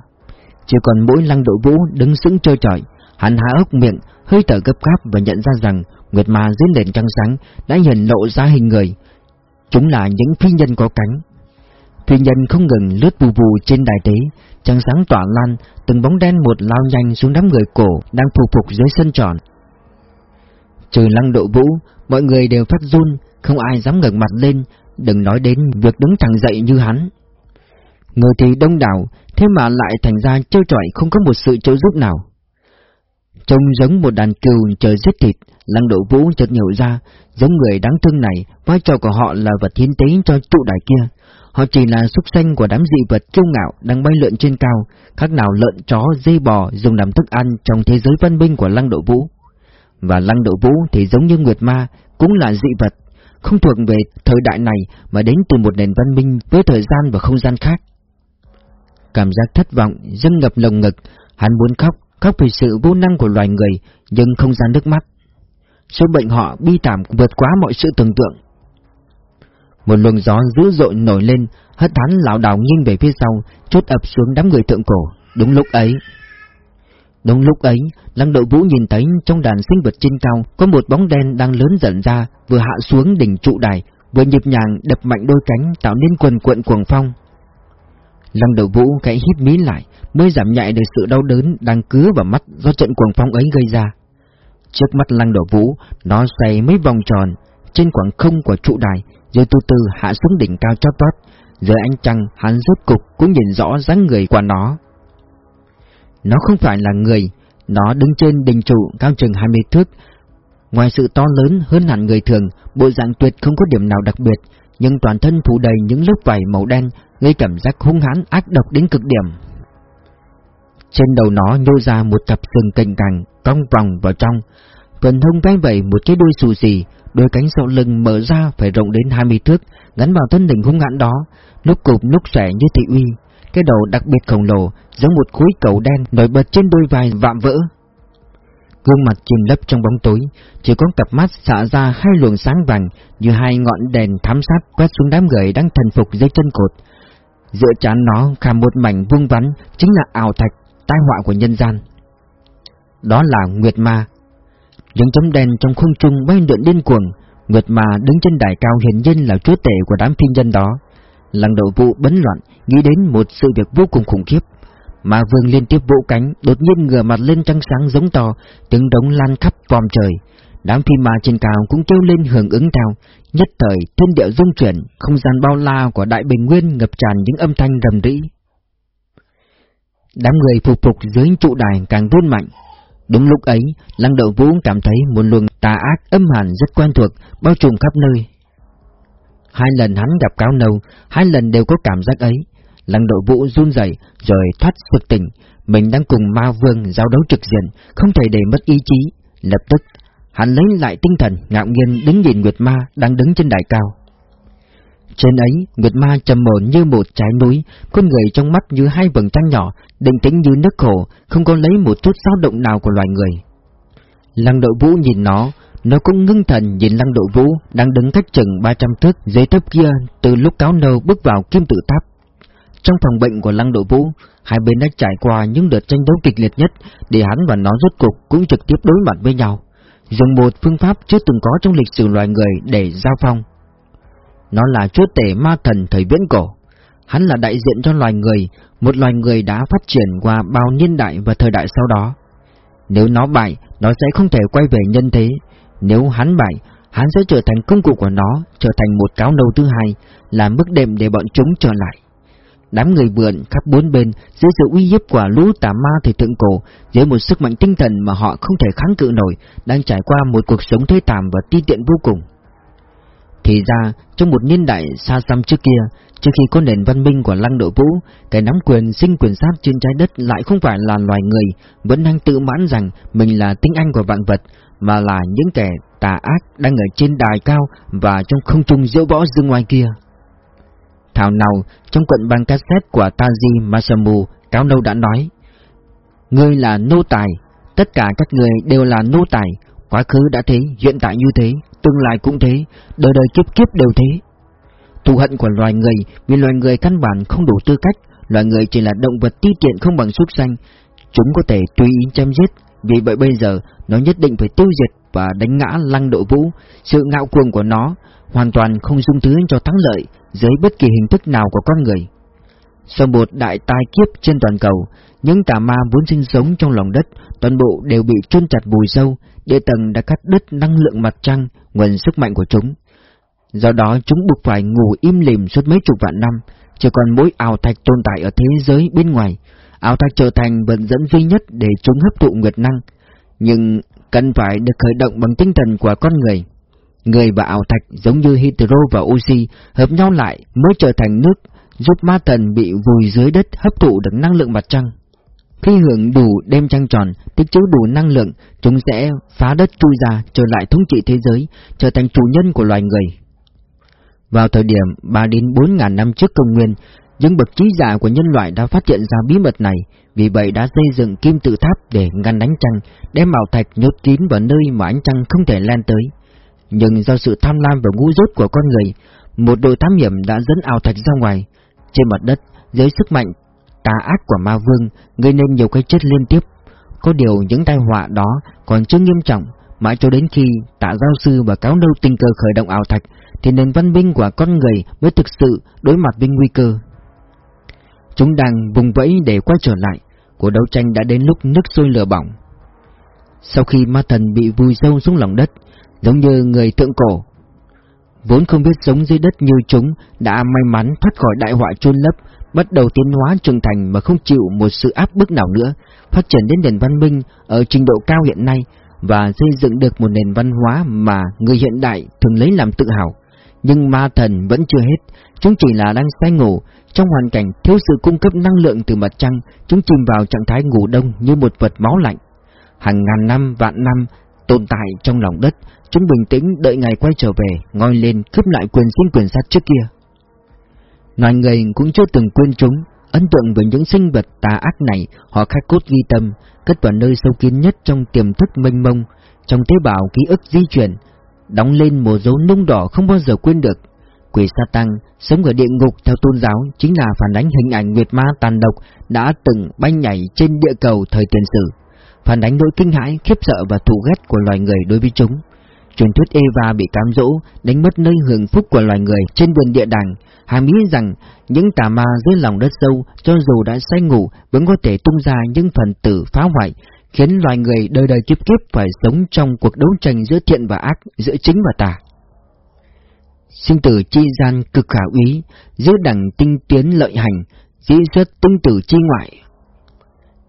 Chỉ còn mỗi lăng độ vũ đứng sững trơ trọi, hắn há ốc miệng, hơi thở gấp gáp và nhận ra rằng Nguyệt ma dưới nền trăng sáng đã hiện lộ ra hình người. Chúng là những phi nhân có cánh thuyền nhân không ngừng lướt vù vù trên đài tế, trăng sáng tỏa lan, từng bóng đen một lao nhanh xuống đám người cổ đang phù phục dưới sân tròn. Trừ lăng độ vũ, mọi người đều phát run, không ai dám ngẩng mặt lên, đừng nói đến việc đứng thẳng dậy như hắn. Người thì đông đảo, thế mà lại thành ra trêu trọi không có một sự trợ giúp nào. Trông giống một đàn cừu chờ giết thịt, lăng độ vũ chợt nhậu ra, giống người đáng thương này, vai trò của họ là vật hiến tế cho trụ đài kia. Họ chỉ là súc sanh của đám dị vật kiêu ngạo đang bay lượn trên cao, khác nào lợn, chó, dê bò dùng làm thức ăn trong thế giới văn minh của lăng độ vũ. Và lăng độ vũ thì giống như Nguyệt Ma, cũng là dị vật, không thuộc về thời đại này mà đến từ một nền văn minh với thời gian và không gian khác. Cảm giác thất vọng dâng ngập lồng ngực, hắn muốn khóc, khóc vì sự vô năng của loài người, nhưng không ra nước mắt. Số bệnh họ bi thảm vượt quá mọi sự tưởng tượng. Một luồng gió dữ dội nổi lên, hất thán lão đảo nghiêng về phía sau, chốt ập xuống đám người thượng cổ. Đúng lúc ấy, Đúng lúc ấy, Lăng đội vũ nhìn thấy trong đàn sinh vật trên cao có một bóng đen đang lớn dần ra, vừa hạ xuống đỉnh trụ đài, vừa nhịp nhàng đập mạnh đôi cánh tạo nên quần cuộn cuồng phong. Lăng đội vũ khẽ hít mí lại, mới giảm nhạy được sự đau đớn đang cứa vào mắt do trận cuồng phong ấy gây ra. Trước mắt lăng đội vũ, nó xoay mấy vòng tròn, trên khoảng không của trụ đài, rồi từ từ hạ xuống đỉnh cao chót tót. Giờ anh chàng hắn rốt cục cũng nhìn rõ dáng người của nó. Nó không phải là người, nó đứng trên đỉnh trụ cao chừng 20 thước. Ngoài sự to lớn hơn hẳn người thường, bộ dạng tuyệt không có điểm nào đặc biệt, nhưng toàn thân phủ đầy những lớp vảy màu đen, gây cảm giác hung hãn ác độc đến cực điểm. Trên đầu nó nhô ra một cặp sừng cành càng, cong vòng vào trong, phần hông vẽ vẩy một cái đuôi xù xì, đôi cánh sau lưng mở ra phải rộng đến 20 thước, gắn vào thân đỉnh hung hãn đó, lúc cụp lúc xẻ như thị uy, cái đầu đặc biệt khổng lồ, giống một khối cầu đen nổi bật trên đôi vai vạm vỡ. Gương mặt chìm lấp trong bóng tối, chỉ có cặp mắt xả ra hai luồng sáng vàng như hai ngọn đèn thám sát quét xuống đám người đang thần phục dưới chân cột. Giữa chán nó khảm một mảnh vuông vắn, chính là ảo thạch, tai họa của nhân gian. Đó là Nguyệt Ma. Những chấm đen trong không trung bay lượn điên cuồng, Nguyệt Ma đứng trên đài cao hiển nhiên là chúa tể của đám thiên dân đó. Lăng đầu vụ bấn loạn, nghĩ đến một sự việc vô cùng khủng khiếp. Mà vương liên tiếp vỗ cánh, đột nhiên ngửa mặt lên trăng sáng giống to, tiếng đống lan khắp vòm trời. Đám phi ma trên cao cũng kêu lên hưởng ứng theo, nhất thời thiên địa rung chuyển, không gian bao la của đại bình nguyên ngập tràn những âm thanh rầm rĩ. Đám người phục phục dưới trụ đài càng vươn mạnh. Đúng lúc ấy, Lăng Đậu Vũ cảm thấy một luồng tà ác âm hàn rất quen thuộc, bao trùm khắp nơi. Hai lần hắn gặp cáo nâu, hai lần đều có cảm giác ấy. Lăng Đậu vũ run rẩy rồi thoát sực tỉnh. Mình đang cùng ma vương giao đấu trực diện, không thể để mất ý chí. Lập tức, hắn lấy lại tinh thần, ngạo nhiên đứng nhìn Nguyệt Ma đang đứng trên đài cao. Trên ấy, Nguyệt Ma trầm ổn như một trái núi, con người trong mắt như hai vầng trăng nhỏ, định tĩnh như nước hồ, không có lấy một chút dao động nào của loài người. Lăng đội vũ nhìn nó, nó cũng ngưng thần nhìn lăng độ vũ đang đứng cách chừng 300 thước dưới thấp kia từ lúc cáo nâu bước vào kim tự tháp. Trong phòng bệnh của lăng độ vũ, hai bên đã trải qua những đợt tranh đấu kịch liệt nhất để hắn và nó rốt cục cũng trực tiếp đối mặt với nhau, dùng một phương pháp chưa từng có trong lịch sử loài người để giao phong. Nó là chúa tể ma thần thời viễn cổ. Hắn là đại diện cho loài người, một loài người đã phát triển qua bao niên đại và thời đại sau đó. Nếu nó bại, nó sẽ không thể quay về nhân thế, nếu hắn bại, hắn sẽ trở thành công cụ của nó, trở thành một cáo nâu thứ hai, là mức đệm để bọn chúng trở lại. Đám người vượn khắp bốn bên dưới sự uy hiếp của lũ tà ma thời thượng cổ, dưới một sức mạnh tinh thần mà họ không thể kháng cự nổi, đang trải qua một cuộc sống thê thảm và ti tiện vô cùng. Thì ra, trong một niên đại xa xăm trước kia, trước khi có nền văn minh của lăng độ vũ, cái nắm quyền sinh quyền sát trên trái đất lại không phải là loài người, vẫn đang tự mãn rằng mình là tinh anh của vạn vật, mà là những kẻ tà ác đang ở trên đài cao và trong không trung diễu võ dương ngoài kia. Thảo nào, trong quận băng cassette của Taji Masamu, Cáo Nâu đã nói, Ngươi là nô tài, tất cả các người đều là nô tài, quá khứ đã thế, hiện tại như thế, tương lai cũng thế, đời đời kiếp kiếp đều thế. Thù hận của loài người vì loài người căn bản không đủ tư cách, loài người chỉ là động vật ti tiện không bằng súc sanh, chúng có thể tùy ý chém giết, vì vậy bây giờ nó nhất định phải tiêu diệt và đánh ngã lăng độ vũ, sự ngạo cuồng của nó hoàn toàn không dung thứ cho thắng lợi dưới bất kỳ hình thức nào của con người. Sau một đại tai kiếp trên toàn cầu, những tà ma vốn sinh sống trong lòng đất, toàn bộ đều bị chôn chặt vùi sâu, địa tầng đã cắt đứt năng lượng mặt trăng, nguồn sức mạnh của chúng. Do đó chúng buộc phải ngủ im lìm suốt mấy chục vạn năm, chỉ còn mỗi ảo thạch tồn tại ở thế giới bên ngoài. Ảo thạch trở thành vận dẫn duy nhất để chúng hấp thụ nguyệt năng, nhưng cần phải được khởi động bằng tinh thần của con người. Người và ảo thạch giống như hydro và oxy hợp nhau lại mới trở thành nước, giúp ma thần bị vùi dưới đất hấp thụ được năng lượng mặt trăng. Khi hưởng đủ đêm trăng tròn, tích trữ đủ năng lượng, chúng sẽ phá đất chui ra, trở lại thống trị thế giới, trở thành chủ nhân của loài người. Vào thời điểm 3 đến 4 ngàn năm trước công nguyên, những bậc trí giả của nhân loại đã phát hiện ra bí mật này, vì vậy đã xây dựng kim tự tháp để ngăn ánh trăng, đem bảo thạch nhốt kín vào nơi mà ánh trăng không thể lên tới. Nhưng do sự tham lam và ngu dốt của con người, một đội thám hiểm đã dẫn ảo thạch ra ngoài. Trên mặt đất, dưới sức mạnh tà ác của ma vương, gây nên nhiều cái chết liên tiếp. Có điều những tai họa đó còn chưa nghiêm trọng, mãi cho đến khi tạ giáo sư và cáo nâu tình cờ khởi động ảo thạch, thì nền văn minh của con người mới thực sự đối mặt với nguy cơ. Chúng đang vùng vẫy để quay trở lại, cuộc đấu tranh đã đến lúc nước sôi lửa bỏng. Sau khi ma thần bị vùi sâu xuống lòng đất, giống như người tượng cổ, vốn không biết sống dưới đất như chúng đã may mắn thoát khỏi đại họa chôn lấp, bắt đầu tiến hóa trưởng thành mà không chịu một sự áp bức nào nữa, phát triển đến nền văn minh ở trình độ cao hiện nay và xây dựng được một nền văn hóa mà người hiện đại thường lấy làm tự hào. Nhưng ma thần vẫn chưa hết, chúng chỉ là đang say ngủ, trong hoàn cảnh thiếu sự cung cấp năng lượng từ mặt trăng, chúng chìm vào trạng thái ngủ đông như một vật máu lạnh. Hàng ngàn năm, vạn năm, tồn tại trong lòng đất, chúng bình tĩnh đợi ngày quay trở về, ngoi lên cướp lại quyền sinh quyền sát trước kia. Loài người cũng chưa từng quên chúng, ấn tượng với những sinh vật tà ác này, họ khắc cốt ghi tâm, cất vào nơi sâu kín nhất trong tiềm thức mênh mông, trong tế bào ký ức di chuyển, đóng lên một dấu nung đỏ không bao giờ quên được. Quỷ sa tăng sống ở địa ngục theo tôn giáo chính là phản ánh hình ảnh nguyệt ma tàn độc đã từng bay nhảy trên địa cầu thời tiền sử, phản ánh nỗi kinh hãi, khiếp sợ và thù ghét của loài người đối với chúng. Truyền thuyết Eva bị cám dỗ, đánh mất nơi hưởng phúc của loài người trên vườn địa đàng, hàm ý rằng những tà ma dưới lòng đất sâu, cho dù đã say ngủ, vẫn có thể tung ra những phần tử phá hoại, khiến loài người đời đời kiếp kiếp phải sống trong cuộc đấu tranh giữa thiện và ác, giữa chính và tà. Sinh tử chi gian cực khả úy, giữa đẳng tinh tiến lợi hành, dĩ xuất tinh tử chi ngoại.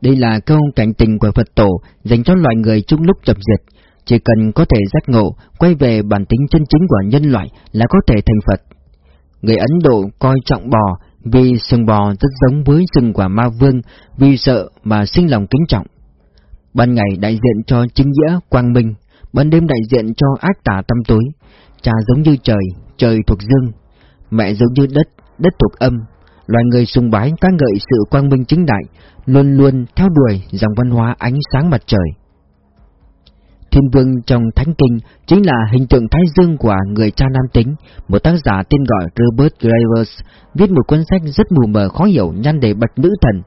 Đây là câu cảnh tình của Phật tổ dành cho loài người trong lúc chập diệt, chỉ cần có thể giác ngộ, quay về bản tính chân chính của nhân loại là có thể thành Phật. Người Ấn Độ coi trọng bò vì sừng bò rất giống với sừng của ma vương, vì sợ mà sinh lòng kính trọng. Ban ngày đại diện cho chính nghĩa, quang minh, ban đêm đại diện cho ác tà tâm tối. Cha giống như trời, trời thuộc dương, mẹ giống như đất, đất thuộc âm. Loài người sùng bái ca ngợi sự quang minh chính đại, luôn luôn theo đuổi dòng văn hóa ánh sáng mặt trời. Thiên vương trong Thánh Kinh chính là hình tượng thái dương của người cha nam tính, một tác giả tên gọi Robert Graves viết một cuốn sách rất mù mờ khó hiểu nhan đề bạch nữ thần.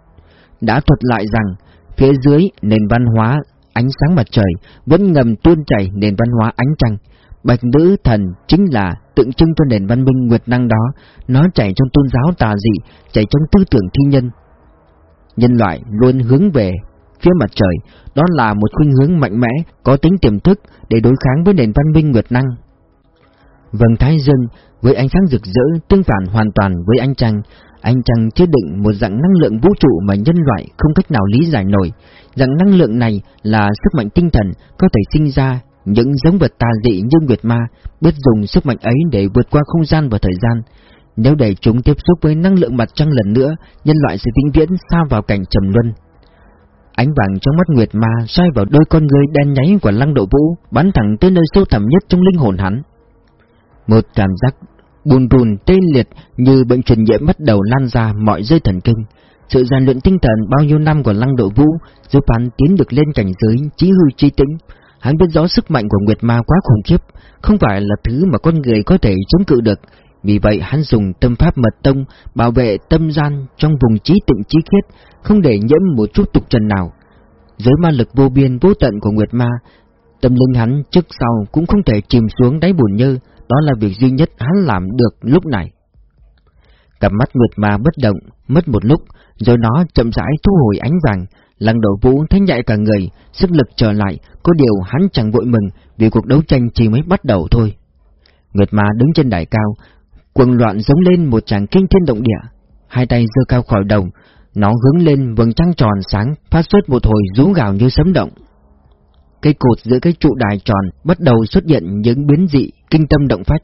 Đã thuật lại rằng, phía dưới nền văn hóa ánh sáng mặt trời vẫn ngầm tuôn chảy nền văn hóa ánh trăng. Bạch nữ thần chính là tượng trưng cho nền văn minh nguyệt năng đó, nó chảy trong tôn giáo tà dị, chảy trong tư tưởng thi nhân. Nhân loại luôn hướng về phía mặt trời, đó là một khuynh hướng mạnh mẽ, có tính tiềm thức để đối kháng với nền văn minh nguyệt năng. Vầng Thái Dương với ánh sáng rực rỡ tương phản hoàn toàn với ánh trăng, ánh trăng chứa đựng một dạng năng lượng vũ trụ mà nhân loại không cách nào lý giải nổi. Dạng năng lượng này là sức mạnh tinh thần có thể sinh ra những giống vật tà dị như Nguyệt Ma biết dùng sức mạnh ấy để vượt qua không gian và thời gian. Nếu để chúng tiếp xúc với năng lượng mặt trăng lần nữa, nhân loại sẽ vĩnh viễn xa vào cảnh trầm luân. Ánh vàng trong mắt Nguyệt Ma xoay vào đôi con người đen nháy của Lăng Độ Vũ, bắn thẳng tới nơi sâu thẳm nhất trong linh hồn hắn. Một cảm giác buồn rùn tê liệt như bệnh truyền nhiễm bắt đầu lan ra mọi dây thần kinh. Sự rèn luyện tinh thần bao nhiêu năm của Lăng Độ Vũ giúp hắn tiến được lên cảnh giới trí hư trí tĩnh. Hắn biết rõ sức mạnh của Nguyệt Ma quá khủng khiếp, không phải là thứ mà con người có thể chống cự được. Vì vậy hắn dùng tâm pháp mật tông bảo vệ tâm gian trong vùng trí tịnh trí khiết, không để nhiễm một chút tục trần nào. Giới ma lực vô biên vô tận của Nguyệt Ma, tâm linh hắn trước sau cũng không thể chìm xuống đáy bùn nhơ, đó là việc duy nhất hắn làm được lúc này. Cặp mắt Nguyệt Ma bất động, mất một lúc, rồi nó chậm rãi thu hồi ánh vàng, lăng độ vũ thấy nhạy cả người, sức lực trở lại, có điều hắn chẳng vội mừng vì cuộc đấu tranh chỉ mới bắt đầu thôi. Nguyệt Ma đứng trên đài cao, quần loạn giống lên một tràng kinh thiên động địa, hai tay giơ cao khỏi đầu, nó hướng lên vầng trăng tròn sáng, phát xuất một hồi rú gào như sấm động. Cây cột giữa cái trụ đài tròn bắt đầu xuất hiện những biến dị, kinh tâm động phách.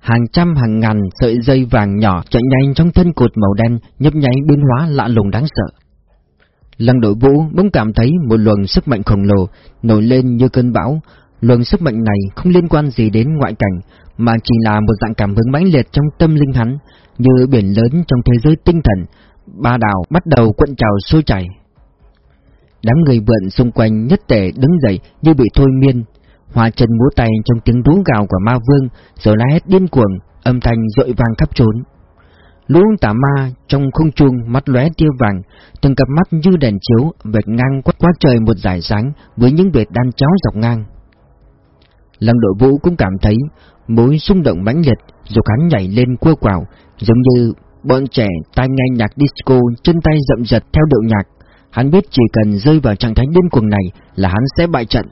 Hàng trăm hàng ngàn sợi dây vàng nhỏ chạy nhanh trong thân cột màu đen, nhấp nháy biến hóa lạ lùng đáng sợ. Lăng đội vũ bỗng cảm thấy một luồng sức mạnh khổng lồ nổi lên như cơn bão. Luồng sức mạnh này không liên quan gì đến ngoại cảnh, mà chỉ là một dạng cảm hứng mãnh liệt trong tâm linh hắn, như biển lớn trong thế giới tinh thần. Ba đảo bắt đầu cuộn trào sôi chảy. Đám người vượn xung quanh nhất tề đứng dậy như bị thôi miên, hòa chân múa tay trong tiếng rú gào của ma vương, rồi la hét điên cuồng, âm thanh rội vang khắp trốn. Lũ tà ma trong không trung mắt lóe tia vàng, từng cặp mắt như đèn chiếu vệt ngang quét qua trời một dải sáng với những vệt đan cháo dọc ngang. Lăng đội vũ cũng cảm thấy mối xung động mãnh liệt, rồi hắn nhảy lên cua quào, giống như bọn trẻ tai nghe nhạc disco chân tay rậm giật theo điệu nhạc. Hắn biết chỉ cần rơi vào trạng thái điên cuồng này là hắn sẽ bại trận.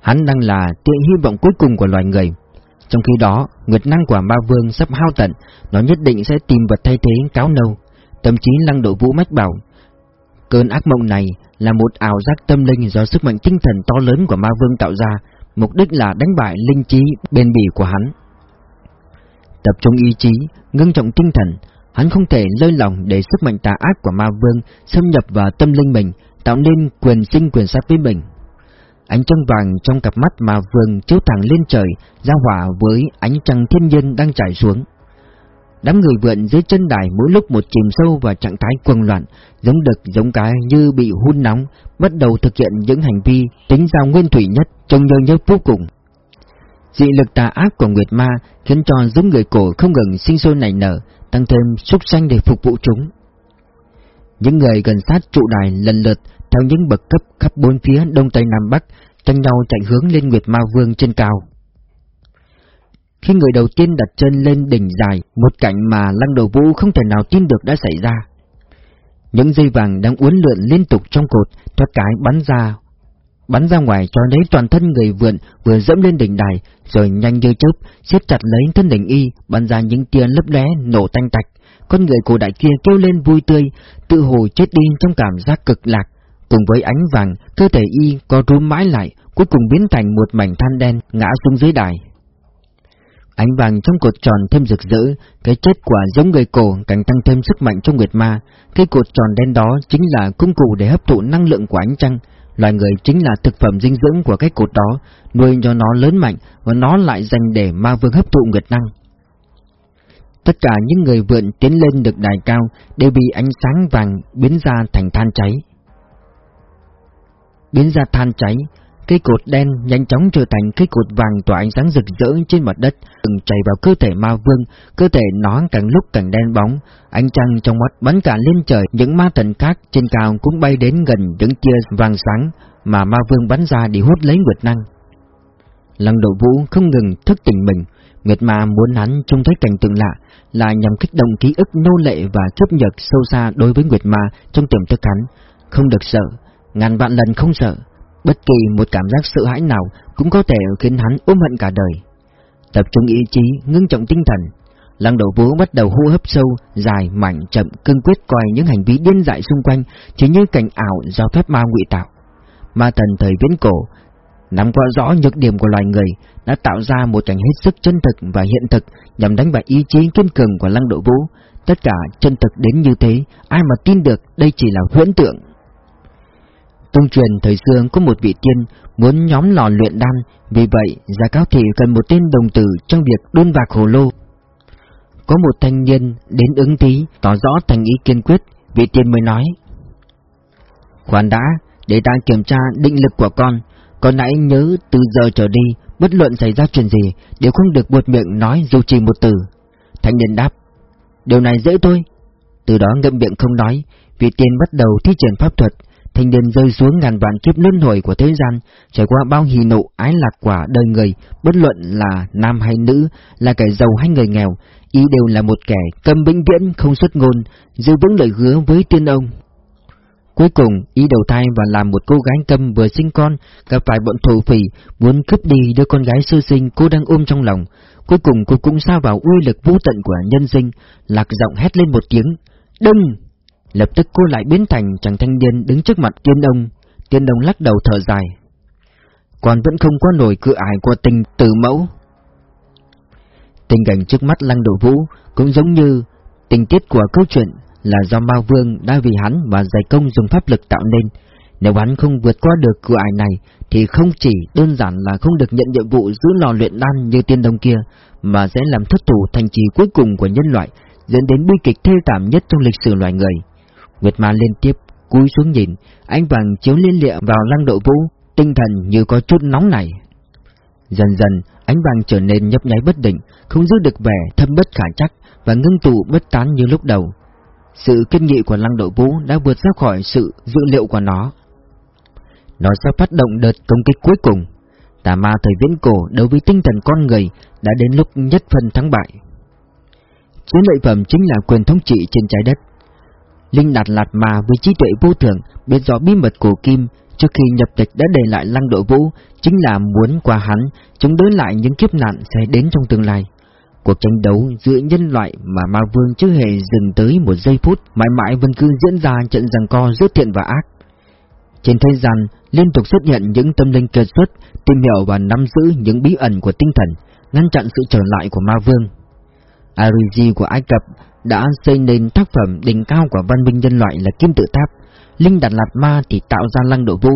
Hắn đang là tia hy vọng cuối cùng của loài người. Trong khi đó, nguyệt năng của ma vương sắp hao tận, nó nhất định sẽ tìm vật thay thế cáo nâu. Thậm chí lăng độ vũ mách bảo, cơn ác mộng này là một ảo giác tâm linh do sức mạnh tinh thần to lớn của ma vương tạo ra, mục đích là đánh bại linh trí bền bỉ của hắn. Tập trung ý chí, ngưng trọng tinh thần, hắn không thể lơi lòng để sức mạnh tà ác của ma vương xâm nhập vào tâm linh mình, tạo nên quyền sinh quyền sát với mình. Ánh trăng vàng trong cặp mắt mà vương chiếu thẳng lên trời, giao hòa với ánh trăng thiên nhiên đang trải xuống. Đám người vượn dưới chân đài mỗi lúc một chìm sâu vào trạng thái quần loạn, giống đực giống cái như bị hun nóng, bắt đầu thực hiện những hành vi tính ra nguyên thủy nhất, trông nhơ nhớ vô cùng. Dị lực tà ác của Nguyệt Ma khiến cho giống người cổ không ngừng sinh sôi nảy nở, tăng thêm súc sanh để phục vụ chúng. Những người gần sát trụ đài lần lượt theo những bậc cấp khắp bốn phía đông tây nam bắc, tranh nhau chạy hướng lên Nguyệt Ma Vương trên cao. Khi người đầu tiên đặt chân lên đỉnh dài, một cảnh mà lăng đầu vũ không thể nào tin được đã xảy ra. Những dây vàng đang uốn lượn liên tục trong cột, thoát cái bắn ra, bắn ra ngoài cho lấy toàn thân người vượn vừa dẫm lên đỉnh đài, rồi nhanh như chớp, siết chặt lấy thân đỉnh y, bắn ra những tia lấp lóe nổ tanh tạch. Con người cổ đại kia kêu lên vui tươi, tự hồ chết đi trong cảm giác cực lạc. Cùng với ánh vàng, cơ thể y co rúm mãi lại, cuối cùng biến thành một mảnh than đen ngã xuống dưới đài. Ánh vàng trong cột tròn thêm rực rỡ, cái chết quả giống người cổ càng tăng thêm sức mạnh cho Nguyệt Ma. Cái cột tròn đen đó chính là công cụ để hấp thụ năng lượng của ánh trăng. Loài người chính là thực phẩm dinh dưỡng của cái cột đó, nuôi cho nó lớn mạnh và nó lại dành để ma vương hấp thụ Nguyệt năng. Tất cả những người vượn tiến lên được đài cao đều bị ánh sáng vàng biến ra thành than cháy. Biến ra than cháy, Cây cột đen nhanh chóng trở thành cây cột vàng tỏa ánh sáng rực rỡ trên mặt đất, từng chảy vào cơ thể ma vương, cơ thể nó càng lúc càng đen bóng, ánh trăng trong mắt bắn cả lên trời, những ma thần khác trên cao cũng bay đến gần những tia vàng sáng mà ma vương bắn ra để hút lấy Nguyệt Năng. Lăng độ vũ không ngừng thức tỉnh mình, Nguyệt Ma muốn hắn trông thấy cảnh tượng lạ là nhằm kích động ký ức nô lệ và chấp nhật sâu xa đối với Nguyệt Ma trong tiềm thức hắn, không được sợ, ngàn vạn lần không sợ. Bất kỳ một cảm giác sợ hãi nào cũng có thể khiến hắn ôm hận cả đời. Tập trung ý chí, ngưng trọng tinh thần, Lăng đầu vũ bắt đầu hô hấp sâu, dài, mạnh, chậm, cương quyết coi những hành vi điên dại xung quanh chỉ như cảnh ảo do phép ma ngụy tạo. Ma thần thời viễn cổ, nắm qua rõ nhược điểm của loài người, đã tạo ra một cảnh hết sức chân thực và hiện thực nhằm đánh bại ý chí kiên cường của Lăng Độ Vũ. Tất cả chân thực đến như thế, ai mà tin được đây chỉ là huyễn tượng. Tung truyền thời xưa có một vị tiên muốn nhóm lò luyện đan, vì vậy Gia cáo Thị cần một tên đồng tử trong việc đôn vạc hồ lô. Có một thanh niên đến ứng tí, tỏ rõ thành ý kiên quyết, vị tiên mới nói. Khoan đã, để ta kiểm tra định lực của con, con nãy nhớ từ giờ trở đi, bất luận xảy ra chuyện gì, đều không được buột miệng nói dù chỉ một từ. Thanh niên đáp, điều này dễ thôi. Từ đó ngậm miệng không nói, vị tiên bắt đầu thi triển pháp thuật, thanh niên rơi xuống ngàn vạn kiếp luân hồi của thế gian, trải qua bao hỉ nộ ái lạc quả đời người, bất luận là nam hay nữ, là kẻ giàu hay người nghèo, ý đều là một kẻ cầm vĩnh viễn không xuất ngôn, giữ vững lời hứa với tiên ông. Cuối cùng, ý đầu thai và làm một cô gái câm vừa sinh con, gặp phải bọn thổ phỉ, muốn cướp đi đứa con gái sơ sinh cô đang ôm trong lòng. Cuối cùng cô cũng xa vào uy lực vô tận của nhân sinh, lạc giọng hét lên một tiếng, đừng! Lập tức cô lại biến thành chàng thanh niên đứng trước mặt tiên ông, tiên ông lắc đầu thở dài. Còn vẫn không có nổi cửa ải của tình tử mẫu. Tình cảnh trước mắt lăng độ vũ cũng giống như tình tiết của câu chuyện là do Mao Vương đã vì hắn và giải công dùng pháp lực tạo nên. Nếu hắn không vượt qua được cửa ải này, thì không chỉ đơn giản là không được nhận nhiệm vụ giữ lò luyện đan như tiên đông kia, mà sẽ làm thất thủ thành trì cuối cùng của nhân loại, dẫn đến bi kịch thê thảm nhất trong lịch sử loài người. Nguyệt Ma liên tiếp cúi xuống nhìn, ánh vàng chiếu liên lịa vào lăng độ vũ, tinh thần như có chút nóng nảy. Dần dần, ánh vàng trở nên nhấp nháy bất định, không giữ được vẻ thâm bất khả chắc và ngưng tụ bất tán như lúc đầu. Sự kinh nghị của lăng độ vũ đã vượt ra khỏi sự dự liệu của nó. Nó sẽ phát động đợt công kích cuối cùng. Tà ma thời viễn cổ đối với tinh thần con người đã đến lúc nhất phân thắng bại. Chiến lợi phẩm chính là quyền thống trị trên trái đất. Linh Đạt Lạt mà với trí tuệ vô thường biết rõ bí mật của Kim trước khi nhập tịch đã để lại lăng độ vũ chính là muốn qua hắn chống đối lại những kiếp nạn sẽ đến trong tương lai. Cuộc tranh đấu giữa nhân loại mà Ma Vương chưa hề dừng tới một giây phút, mãi mãi vẫn cứ diễn ra trận giằng co giữa thiện và ác. Trên thế gian, liên tục xuất hiện những tâm linh kiệt xuất, tìm hiểu và nắm giữ những bí ẩn của tinh thần, ngăn chặn sự trở lại của Ma Vương. Ariji của Ai Cập đã xây nên tác phẩm đỉnh cao của văn minh nhân loại là Kim Tự Tháp, Linh Đạt Lạt Ma thì tạo ra lăng độ vũ.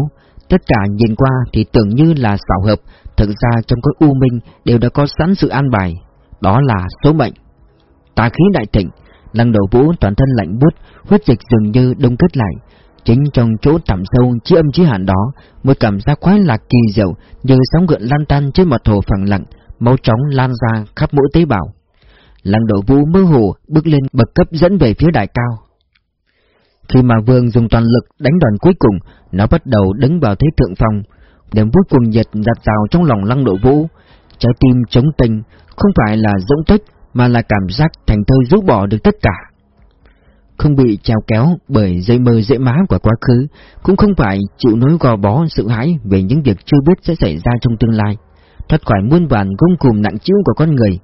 Tất cả nhìn qua thì tưởng như là xảo hợp, thực ra trong các u minh đều đã có sẵn sự an bài, đó là số mệnh. Tà khí đại thịnh, lăng độ vũ toàn thân lạnh buốt, huyết dịch dường như đông kết lại. Chính trong chỗ tẩm sâu chí âm chí hạn đó, một cảm giác khoái lạc kỳ diệu như sóng gợn lan tan trên mặt hồ phẳng lặng, máu chóng lan ra khắp mỗi tế bào. Lăng độ vũ mơ hồ bước lên bậc cấp dẫn về phía đại cao. Khi mà vương dùng toàn lực đánh đòn cuối cùng, nó bắt đầu đứng vào thế thượng phong, đem vũ cùng nhiệt giặt rào trong lòng lăng độ vũ. Trái tim chống tình, không phải là dũng tích, mà là cảm giác thành thơi rút bỏ được tất cả. Không bị treo kéo bởi dây mơ dễ má của quá khứ, cũng không phải chịu nỗi gò bó sự hãi về những việc chưa biết sẽ xảy ra trong tương lai. Thoát khỏi muôn vàn gông cùm nặng chịu của con người,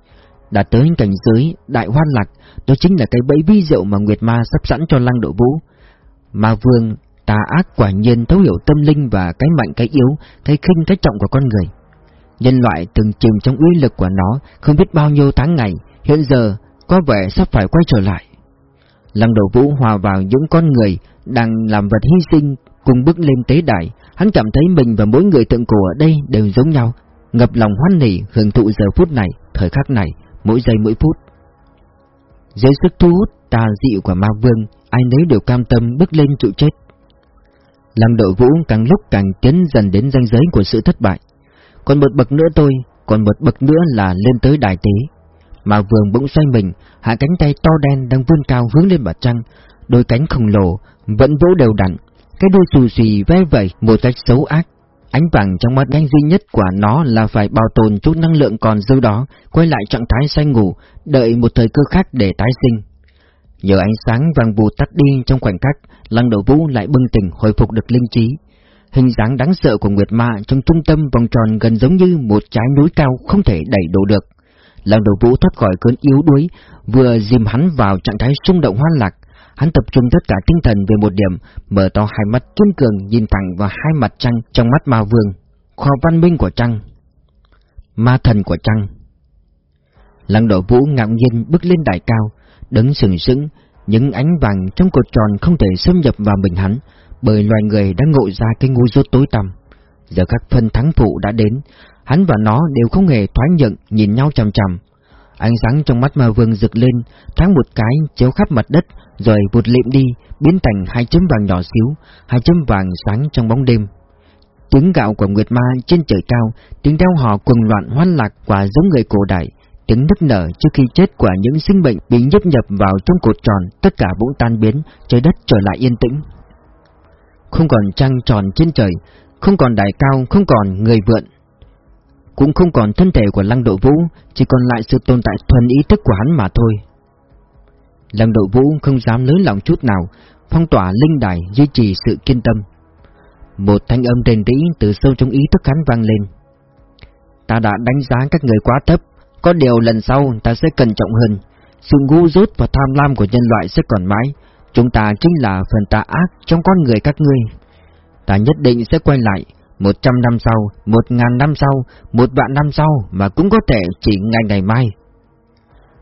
đã tới cảnh giới đại hoan lạc, đó chính là cái bẫy vi diệu mà Nguyệt Ma sắp sẵn cho Lăng Độ Vũ. Ma Vương, tà ác quả nhiên thấu hiểu tâm linh và cái mạnh cái yếu, cái khinh cái trọng của con người. Nhân loại từng chìm trong uy lực của nó không biết bao nhiêu tháng ngày, hiện giờ có vẻ sắp phải quay trở lại. Lăng đầu vũ hòa vào những con người đang làm vật hy sinh cùng bước lên tế đại. hắn cảm thấy mình và mỗi người tượng cổ ở đây đều giống nhau, ngập lòng hoan nỉ hưởng thụ giờ phút này, thời khắc này, mỗi giây mỗi phút. Dưới sức thu hút tà dị của ma vương, ai nấy đều cam tâm bước lên trụ chết. Lăng đội vũ càng lúc càng tiến dần đến ranh giới của sự thất bại. Còn một bậc nữa tôi, còn một bậc nữa là lên tới đại tế. Mà vương bỗng xoay mình, hạ cánh tay to đen đang vươn cao hướng lên mặt trăng, đôi cánh khổng lồ vẫn vỗ đều đặn, cái đuôi xù xì ve vẩy một cách xấu ác. Ánh vàng trong mắt nhanh duy nhất của nó là phải bảo tồn chút năng lượng còn dư đó, quay lại trạng thái say ngủ, đợi một thời cơ khác để tái sinh. Nhờ ánh sáng vàng vù tắt đi trong khoảnh khắc, lăng đầu vũ lại bừng tỉnh hồi phục được linh trí. Hình dáng đáng sợ của Nguyệt Ma trong trung tâm vòng tròn gần giống như một trái núi cao không thể đẩy đổ được. Lăng đầu vũ thoát khỏi cơn yếu đuối, vừa dìm hắn vào trạng thái xung động hoan lạc. Hắn tập trung tất cả tinh thần về một điểm, mở to hai mắt kiên cường nhìn thẳng vào hai mặt trăng trong mắt ma vương. Kho văn minh của Trăng Ma thần của Trăng Lăng độ vũ ngạc nhiên bước lên đài cao Đứng sừng sững Những ánh vàng trong cột tròn không thể xâm nhập vào mình hắn Bởi loài người đã ngộ ra cái ngu dốt tối tăm Giờ các phân thắng phụ đã đến Hắn và nó đều không hề thoái nhận Nhìn nhau chằm chằm Ánh sáng trong mắt ma vương rực lên, Thoáng một cái chiếu khắp mặt đất, Rồi vụt liệm đi, Biến thành hai chấm vàng nhỏ xíu, Hai chấm vàng sáng trong bóng đêm. Tiếng gạo của Nguyệt Ma trên trời cao, Tiếng đeo hò cuồng loạn hoan lạc Quả giống người cổ đại, Tiếng nức nở trước khi chết của những sinh mệnh Bị nhấp nhập vào trong cột tròn, Tất cả bỗng tan biến Trời đất trở lại yên tĩnh. Không còn trăng tròn trên trời, Không còn đài cao, Không còn người vượn cũng không còn thân thể của Lăng Độ Vũ, chỉ còn lại sự tồn tại thuần ý thức của hắn mà thôi. Lăng Độ Vũ không dám lớn lòng chút nào, phong tỏa linh đài duy trì sự kiên tâm. Một thanh âm rền rĩ từ sâu trong ý thức hắn vang lên. Ta đã đánh giá các người quá thấp, có điều lần sau ta sẽ cẩn trọng hơn. Sự ngu dốt và tham lam của nhân loại sẽ còn mãi. Chúng ta chính là phần tà ác trong con người các ngươi. Ta nhất định sẽ quay lại, một trăm năm sau, một ngàn năm sau, một vạn năm sau mà cũng có thể chỉ ngày ngày mai.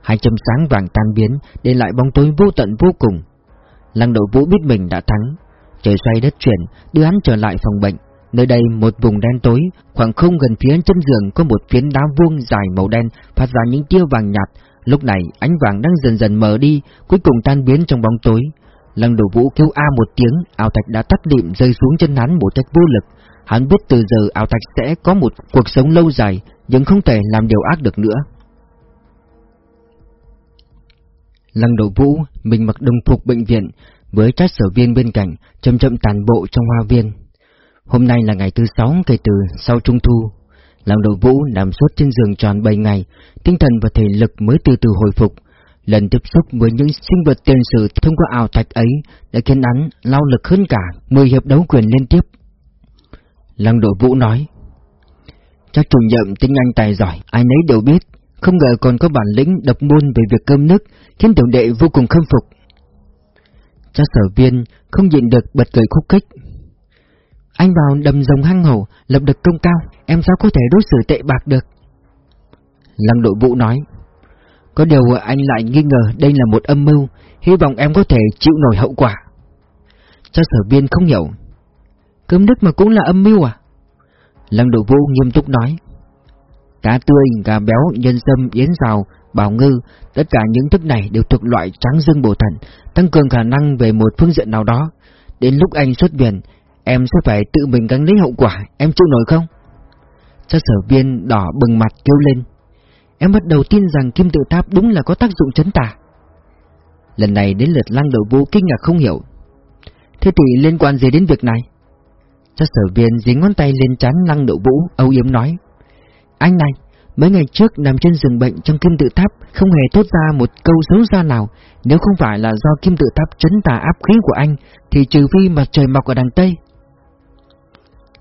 Hai chấm sáng vàng tan biến, để lại bóng tối vô tận vô cùng. Lăng đội vũ biết mình đã thắng. Trời xoay đất chuyển, đưa hắn trở lại phòng bệnh. Nơi đây một vùng đen tối, khoảng không gần phía chân giường có một phiến đá vuông dài màu đen phát ra những tia vàng nhạt. Lúc này ánh vàng đang dần dần mờ đi, cuối cùng tan biến trong bóng tối. Lăng đổ vũ kêu a một tiếng, ảo thạch đã tắt điện rơi xuống chân hắn một cách vô lực. Hắn biết từ giờ ảo thạch sẽ có một cuộc sống lâu dài, nhưng không thể làm điều ác được nữa. Lăng đầu vũ, mình mặc đồng phục bệnh viện, với các sở viên bên cạnh, chậm chậm tàn bộ trong hoa viên. Hôm nay là ngày thứ sáu kể từ sau trung thu. Lăng đầu vũ nằm suốt trên giường tròn 7 ngày, tinh thần và thể lực mới từ từ hồi phục. Lần tiếp xúc với những sinh vật tiền sử thông qua ảo thạch ấy đã khiến hắn lao lực hơn cả 10 hiệp đấu quyền liên tiếp Lăng Độ Vũ nói. Chắc chủ nhậm tiếng Anh tài giỏi, Ai nấy đều biết, Không ngờ còn có bản lĩnh độc môn về việc cơm nước, Khiến tiểu đệ vô cùng khâm phục. Chắc sở viên không nhịn được bật cười khúc khích. Anh vào đầm rồng hang hổ, Lập được công cao, Em sao có thể đối xử tệ bạc được? Lăng Độ Vũ nói. Có điều anh lại nghi ngờ đây là một âm mưu, Hy vọng em có thể chịu nổi hậu quả. Cho sở viên không hiểu Cơm nước mà cũng là âm mưu à? Lăng độ vũ nghiêm túc nói. Cá tươi, gà béo, nhân sâm, yến rào, bào ngư, tất cả những thức này đều thuộc loại trắng dương bổ thần, tăng cường khả năng về một phương diện nào đó. Đến lúc anh xuất viện, em sẽ phải tự mình gánh lấy hậu quả, em chịu nổi không? cho sở viên đỏ bừng mặt kêu lên. Em bắt đầu tin rằng kim tự tháp đúng là có tác dụng chấn tà. Lần này đến lượt lăng đội vũ kinh ngạc không hiểu. Thế thì liên quan gì đến việc này? Cho sở viên dính ngón tay lên chán lăng độ vũ, âu yếm nói. Anh này, mấy ngày trước nằm trên giường bệnh trong kim tự tháp không hề thốt ra một câu xấu xa nào. Nếu không phải là do kim tự tháp chấn tà áp khí của anh, thì trừ phi mặt trời mọc ở đằng Tây.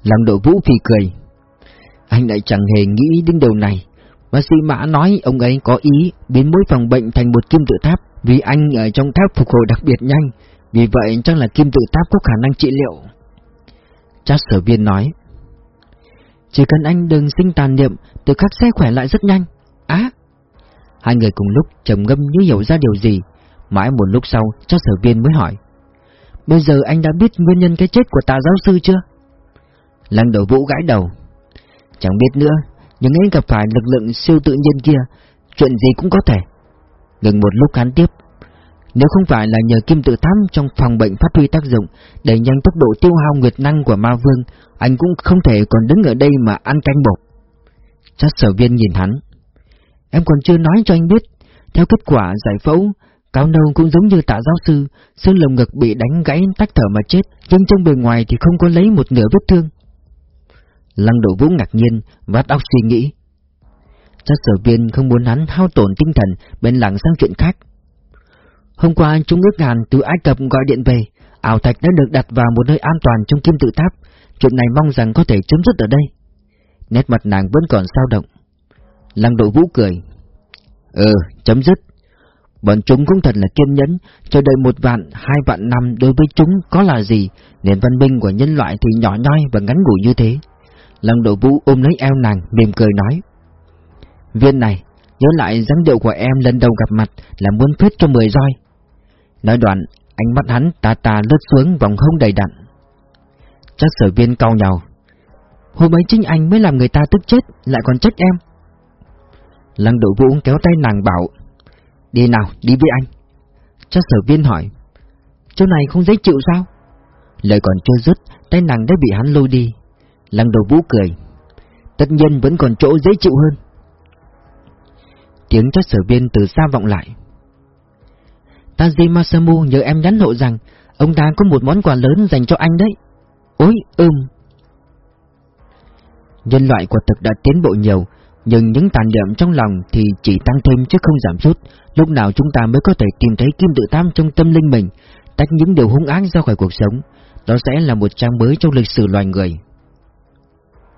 Lăng độ vũ thì cười. Anh lại chẳng hề nghĩ đến điều này. Bác sĩ Mã nói ông ấy có ý biến mỗi phòng bệnh thành một kim tự tháp vì anh ở trong tháp phục hồi đặc biệt nhanh. Vì vậy chắc là kim tự tháp có khả năng trị liệu. Chát sở viên nói. Chỉ cần anh đừng sinh tàn niệm, tự khắc sẽ khỏe lại rất nhanh. Á! Hai người cùng lúc trầm ngâm như hiểu ra điều gì. Mãi một lúc sau, Chát sở viên mới hỏi. Bây giờ anh đã biết nguyên nhân cái chết của tà giáo sư chưa? Lăng đầu vũ gãi đầu. Chẳng biết nữa, nhưng anh gặp phải lực lượng siêu tự nhiên kia, chuyện gì cũng có thể. Ngừng một lúc hắn tiếp. Nếu không phải là nhờ kim tự tháp trong phòng bệnh phát huy tác dụng, đẩy nhanh tốc độ tiêu hao nguyệt năng của ma vương, anh cũng không thể còn đứng ở đây mà ăn canh bột. Chắc sở viên nhìn hắn. Em còn chưa nói cho anh biết, theo kết quả giải phẫu, cao nâu cũng giống như tạ giáo sư, xương lồng ngực bị đánh gãy tách thở mà chết, nhưng trong bề ngoài thì không có lấy một nửa vết thương. Lăng độ vũ ngạc nhiên, vắt óc suy nghĩ. Chắc sở viên không muốn hắn hao tổn tinh thần, bên lặng sang chuyện khác. Hôm qua chúng ước ngàn từ Ai Cập gọi điện về, ảo thạch đã được đặt vào một nơi an toàn trong kim tự tháp. Chuyện này mong rằng có thể chấm dứt ở đây. Nét mặt nàng vẫn còn sao động. Lăng độ vũ cười. Ừ, chấm dứt. Bọn chúng cũng thật là kiên nhẫn, chờ đợi một vạn, hai vạn năm đối với chúng có là gì, nền văn minh của nhân loại thì nhỏ nhoi và ngắn ngủi như thế. Lăng độ vũ ôm lấy eo nàng, mỉm cười nói. Viên này, nhớ lại dáng điệu của em lần đầu gặp mặt là muốn phết cho mười roi. Nói đoạn, ánh mắt hắn tà tà lướt xuống vòng hông đầy đặn. Chắc sở viên cau nhau. Hôm ấy chính anh mới làm người ta tức chết, lại còn trách em. Lăng độ vũ kéo tay nàng bảo, đi nào, đi với anh. Chắc sở viên hỏi, chỗ này không dễ chịu sao? Lời còn chưa dứt, tay nàng đã bị hắn lôi đi. Lăng đầu vũ cười, tất nhiên vẫn còn chỗ dễ chịu hơn. Tiếng chắc sở viên từ xa vọng lại. Taji Masamu nhờ em nhắn lộ rằng ông ta có một món quà lớn dành cho anh đấy. Ôi, ưm. Nhân loại quả thực đã tiến bộ nhiều, nhưng những tàn niệm trong lòng thì chỉ tăng thêm chứ không giảm sút. Lúc nào chúng ta mới có thể tìm thấy kim tự tam trong tâm linh mình, tách những điều hung ác ra khỏi cuộc sống. Đó sẽ là một trang mới trong lịch sử loài người.